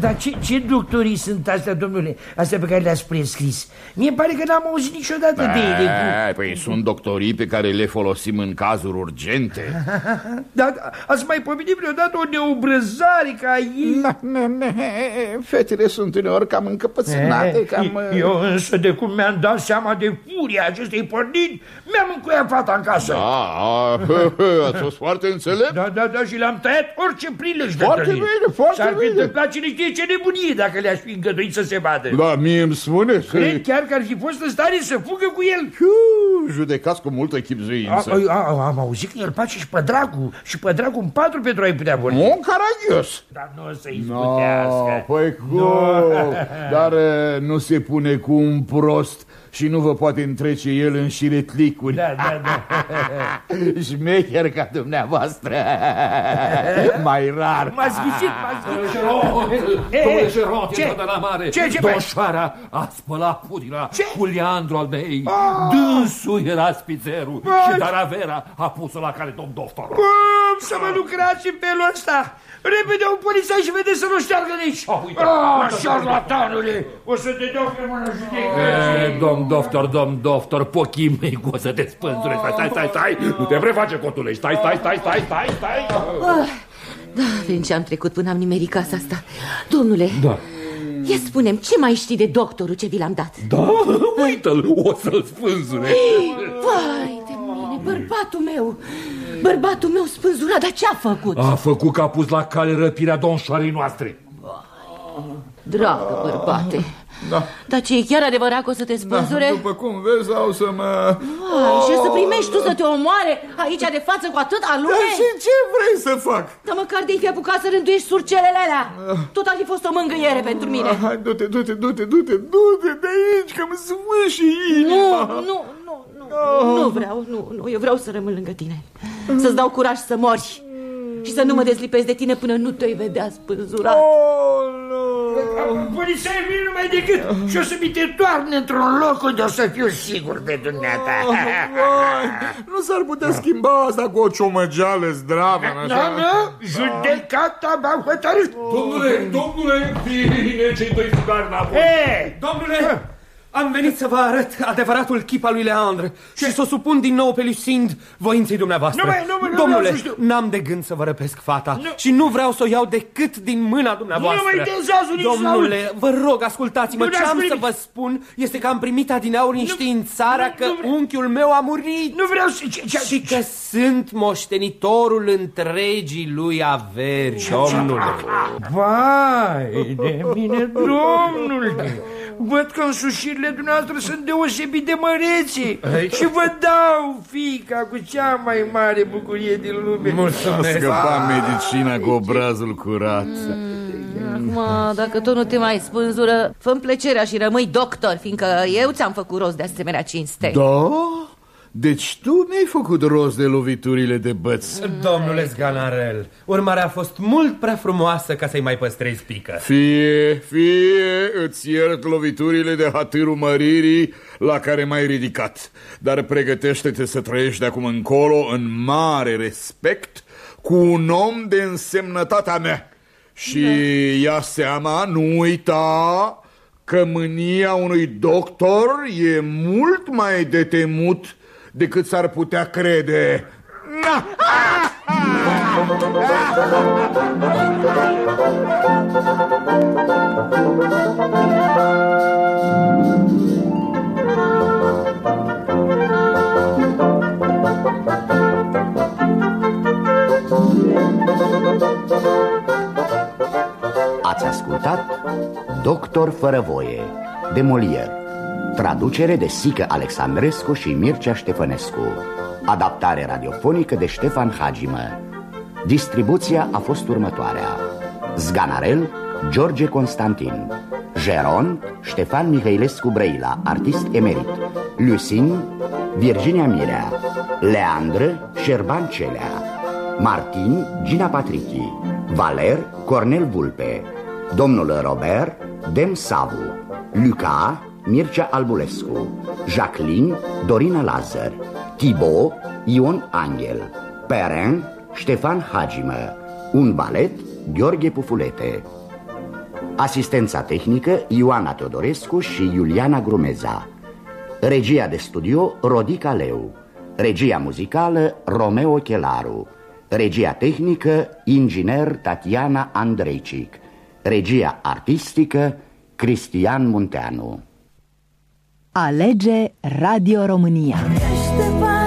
S7: Dar ce, ce doctorii sunt astea, domnule, astea pe care le-ați prescris? Mie pare că n-am auzit niciodată de ele.
S2: Ai, Păi sunt doctorii pe care le folosim în cazuri urgente. *laughs*
S7: Dar ați mai pomenit vreodată o neobrăzare ca ei?
S2: Na, na, na, Fetele sunt uneori cam încăpățânate, cam... uh,
S7: Eu însă de cum mi-am dat seama de furia acestei porniri, mi-am încuiat fata în casă.
S2: Da, *laughs* ați fost foarte înțelept.
S7: Da, da, da, și le-am tăiat orice prilej de
S2: Foarte
S7: întâlnire.
S2: bine, foarte
S7: S-ar fi
S2: bine.
S7: Întâmplat cine știe ce nebunie dacă le-aș fi îngăduit să se vadă.
S2: Da, mie îmi spune că...
S7: Cred chiar că ar fi fost în stare să fugă cu el.
S2: Fiu, Judecați cu multă
S7: A,
S2: chipzuință.
S7: a, a, am auzit că el face și pe dracu Și pe dracu în patru pentru a-i putea vorbi
S2: Un caragios.
S7: Dar nu o să-i
S2: No,
S7: sputească
S2: păi cum? Dar uh, nu se pune cu un prost și nu vă poate întrece el în șiretlicuri.
S7: Da, da, da *laughs*
S2: Șmecher ca dumneavoastră. Mai rar.
S7: M-ați ghicit, m-ați ghicit E,
S5: Domnule
S7: e,
S5: Gerot,
S7: ce?
S5: e de la mare.
S7: Ce, ce,
S5: Doșoara a spălat putina
S7: Ce?
S5: cu Leandru al mei.
S7: Ah!
S5: Dânsul era spițerul
S7: Bă!
S5: și Daravera a pus-o la care domn doctor.
S7: Cum să mă lucrați în felul ăsta? Repede un polițai și vede să nu șteargă de aici
S5: Ah, uite.
S7: Ah, șarlatanule O să te dau pe mână judecă
S5: E, domn doctor, domn doctor, pochii mei cu o să te spânzure. Stai, stai, stai, stai, nu te preface, cotule. Stai, stai, stai, stai, stai, stai.
S3: Ah, da, prin ce am trecut până am nimerit casa asta Domnule,
S5: Da.
S3: ia spunem, ce mai știi de doctorul ce vi l-am dat?
S5: Da, *laughs* uite-l, o să-l spânzure.
S3: Vai de mine, bărbatul meu Bărbatul meu spânzurat, dar ce-a făcut?
S5: A făcut că a pus la cale răpirea domnșoarei noastre.
S3: Dragă bărbate
S2: Da.
S3: Dar ce e chiar adevărat că o să te spânzure?
S2: După cum vezi, au să mă...
S3: Ai, și să primești tu să te omoare aici de față cu atâta
S2: Dar
S3: lume?
S2: și ce vrei să fac?
S3: Dar măcar de-ai fi apucat să rânduiești surcelele alea Tot ar fi fost o mângâiere pentru mine
S2: Hai, du-te, du-te, du-te, du-te, du-te de aici, că îmi zvâși
S3: Nu,
S2: inima.
S3: nu, nu, nu Nu vreau, nu, nu, eu vreau să rămân lângă tine Să-ți dau curaj să mori Și să nu mă dezlipesc de tine până nu te-ai vedea spânzurat
S2: Oh, nu.
S7: Polițai vine numai decât Și o să mi te toarne într-un loc unde o să fiu sigur de dumneata
S2: Vai, nu s-ar putea schimba asta cu o ciomăgeală zdravă,
S7: Nu,
S2: așa?
S7: nu, judecata m-a hotărât
S5: Domnule, domnule, bine, cei doi fugari înapoi.
S7: E,
S12: Domnule, am venit să vă arăt adevăratul chip al lui Leandre și să o supun din nou pe Lucind voinței dumneavoastră.
S7: Nu mai- nu mai- nu
S12: Domnule,
S7: vreau să știu.
S12: n-am de gând să vă răpesc fata și nu vreau să o iau decât din mâna dumneavoastră.
S7: Nu mai tenzează nici
S12: Domnule, vă rog, ascultați-mă,
S7: Nu
S12: ce am
S7: n-ascult
S12: să vă spun este că am primit adineauri înștiințarea
S7: nu,
S12: că
S7: nu vreau.
S12: unchiul meu a murit.
S7: Nu vreau să... Ce, ce,
S12: Și că sunt moștenitorul întregii lui averi, domnule.
S7: Vai de mine, domnule! Văd că însușirile dumneavoastră sunt deosebit de mărețe Și vă dau fica cu cea mai mare bucurie din lume
S2: A scăpat medicina cu obrazul curat.
S3: Acum, dacă tot nu te mai spânzură fă plăcerea și rămâi doctor Fiindcă eu ți-am făcut rost de asemenea cinste
S2: Da? Deci tu mi-ai făcut rost de loviturile de băț.
S12: Domnule Zganarel, urmarea a fost mult prea frumoasă ca să-i mai păstrezi pică.
S2: Fie, fie, îți iert loviturile de hatârul măririi la care m-ai ridicat. Dar pregătește-te să trăiești de acum încolo în mare respect cu un om de însemnătatea mea. Și da. ia seama, nu uita că mânia unui doctor e mult mai de temut decât s-ar putea crede. Na!
S13: Ați ascultat Doctor fără voie de Molière Traducere de Sică Alexandrescu și Mircea Ștefănescu. Adaptare radiofonică de Ștefan Hagimă. Distribuția a fost următoarea. Zganarel, George Constantin. Geron, Ștefan Mihailescu Brăila, artist emerit. Lucin, Virginia Mirea. Leandră, Șerban Celea. Martin, Gina Patrichi. Valer, Cornel Vulpe. Domnul Robert, Dem Savu. Luca, Mircea Albulescu Jacqueline, Dorina Lazar Thibaut, Ion Angel Perrin, Ștefan Hagimă Un balet, Gheorghe Pufulete. Asistența tehnică Ioana Teodorescu și Iuliana Grumeza. Regia de studio Rodica Leu. Regia muzicală Romeo Chelaru. Regia tehnică Inginer Tatiana Andreicic Regia artistică Cristian Munteanu
S14: Alege Radio România.
S15: Aștepta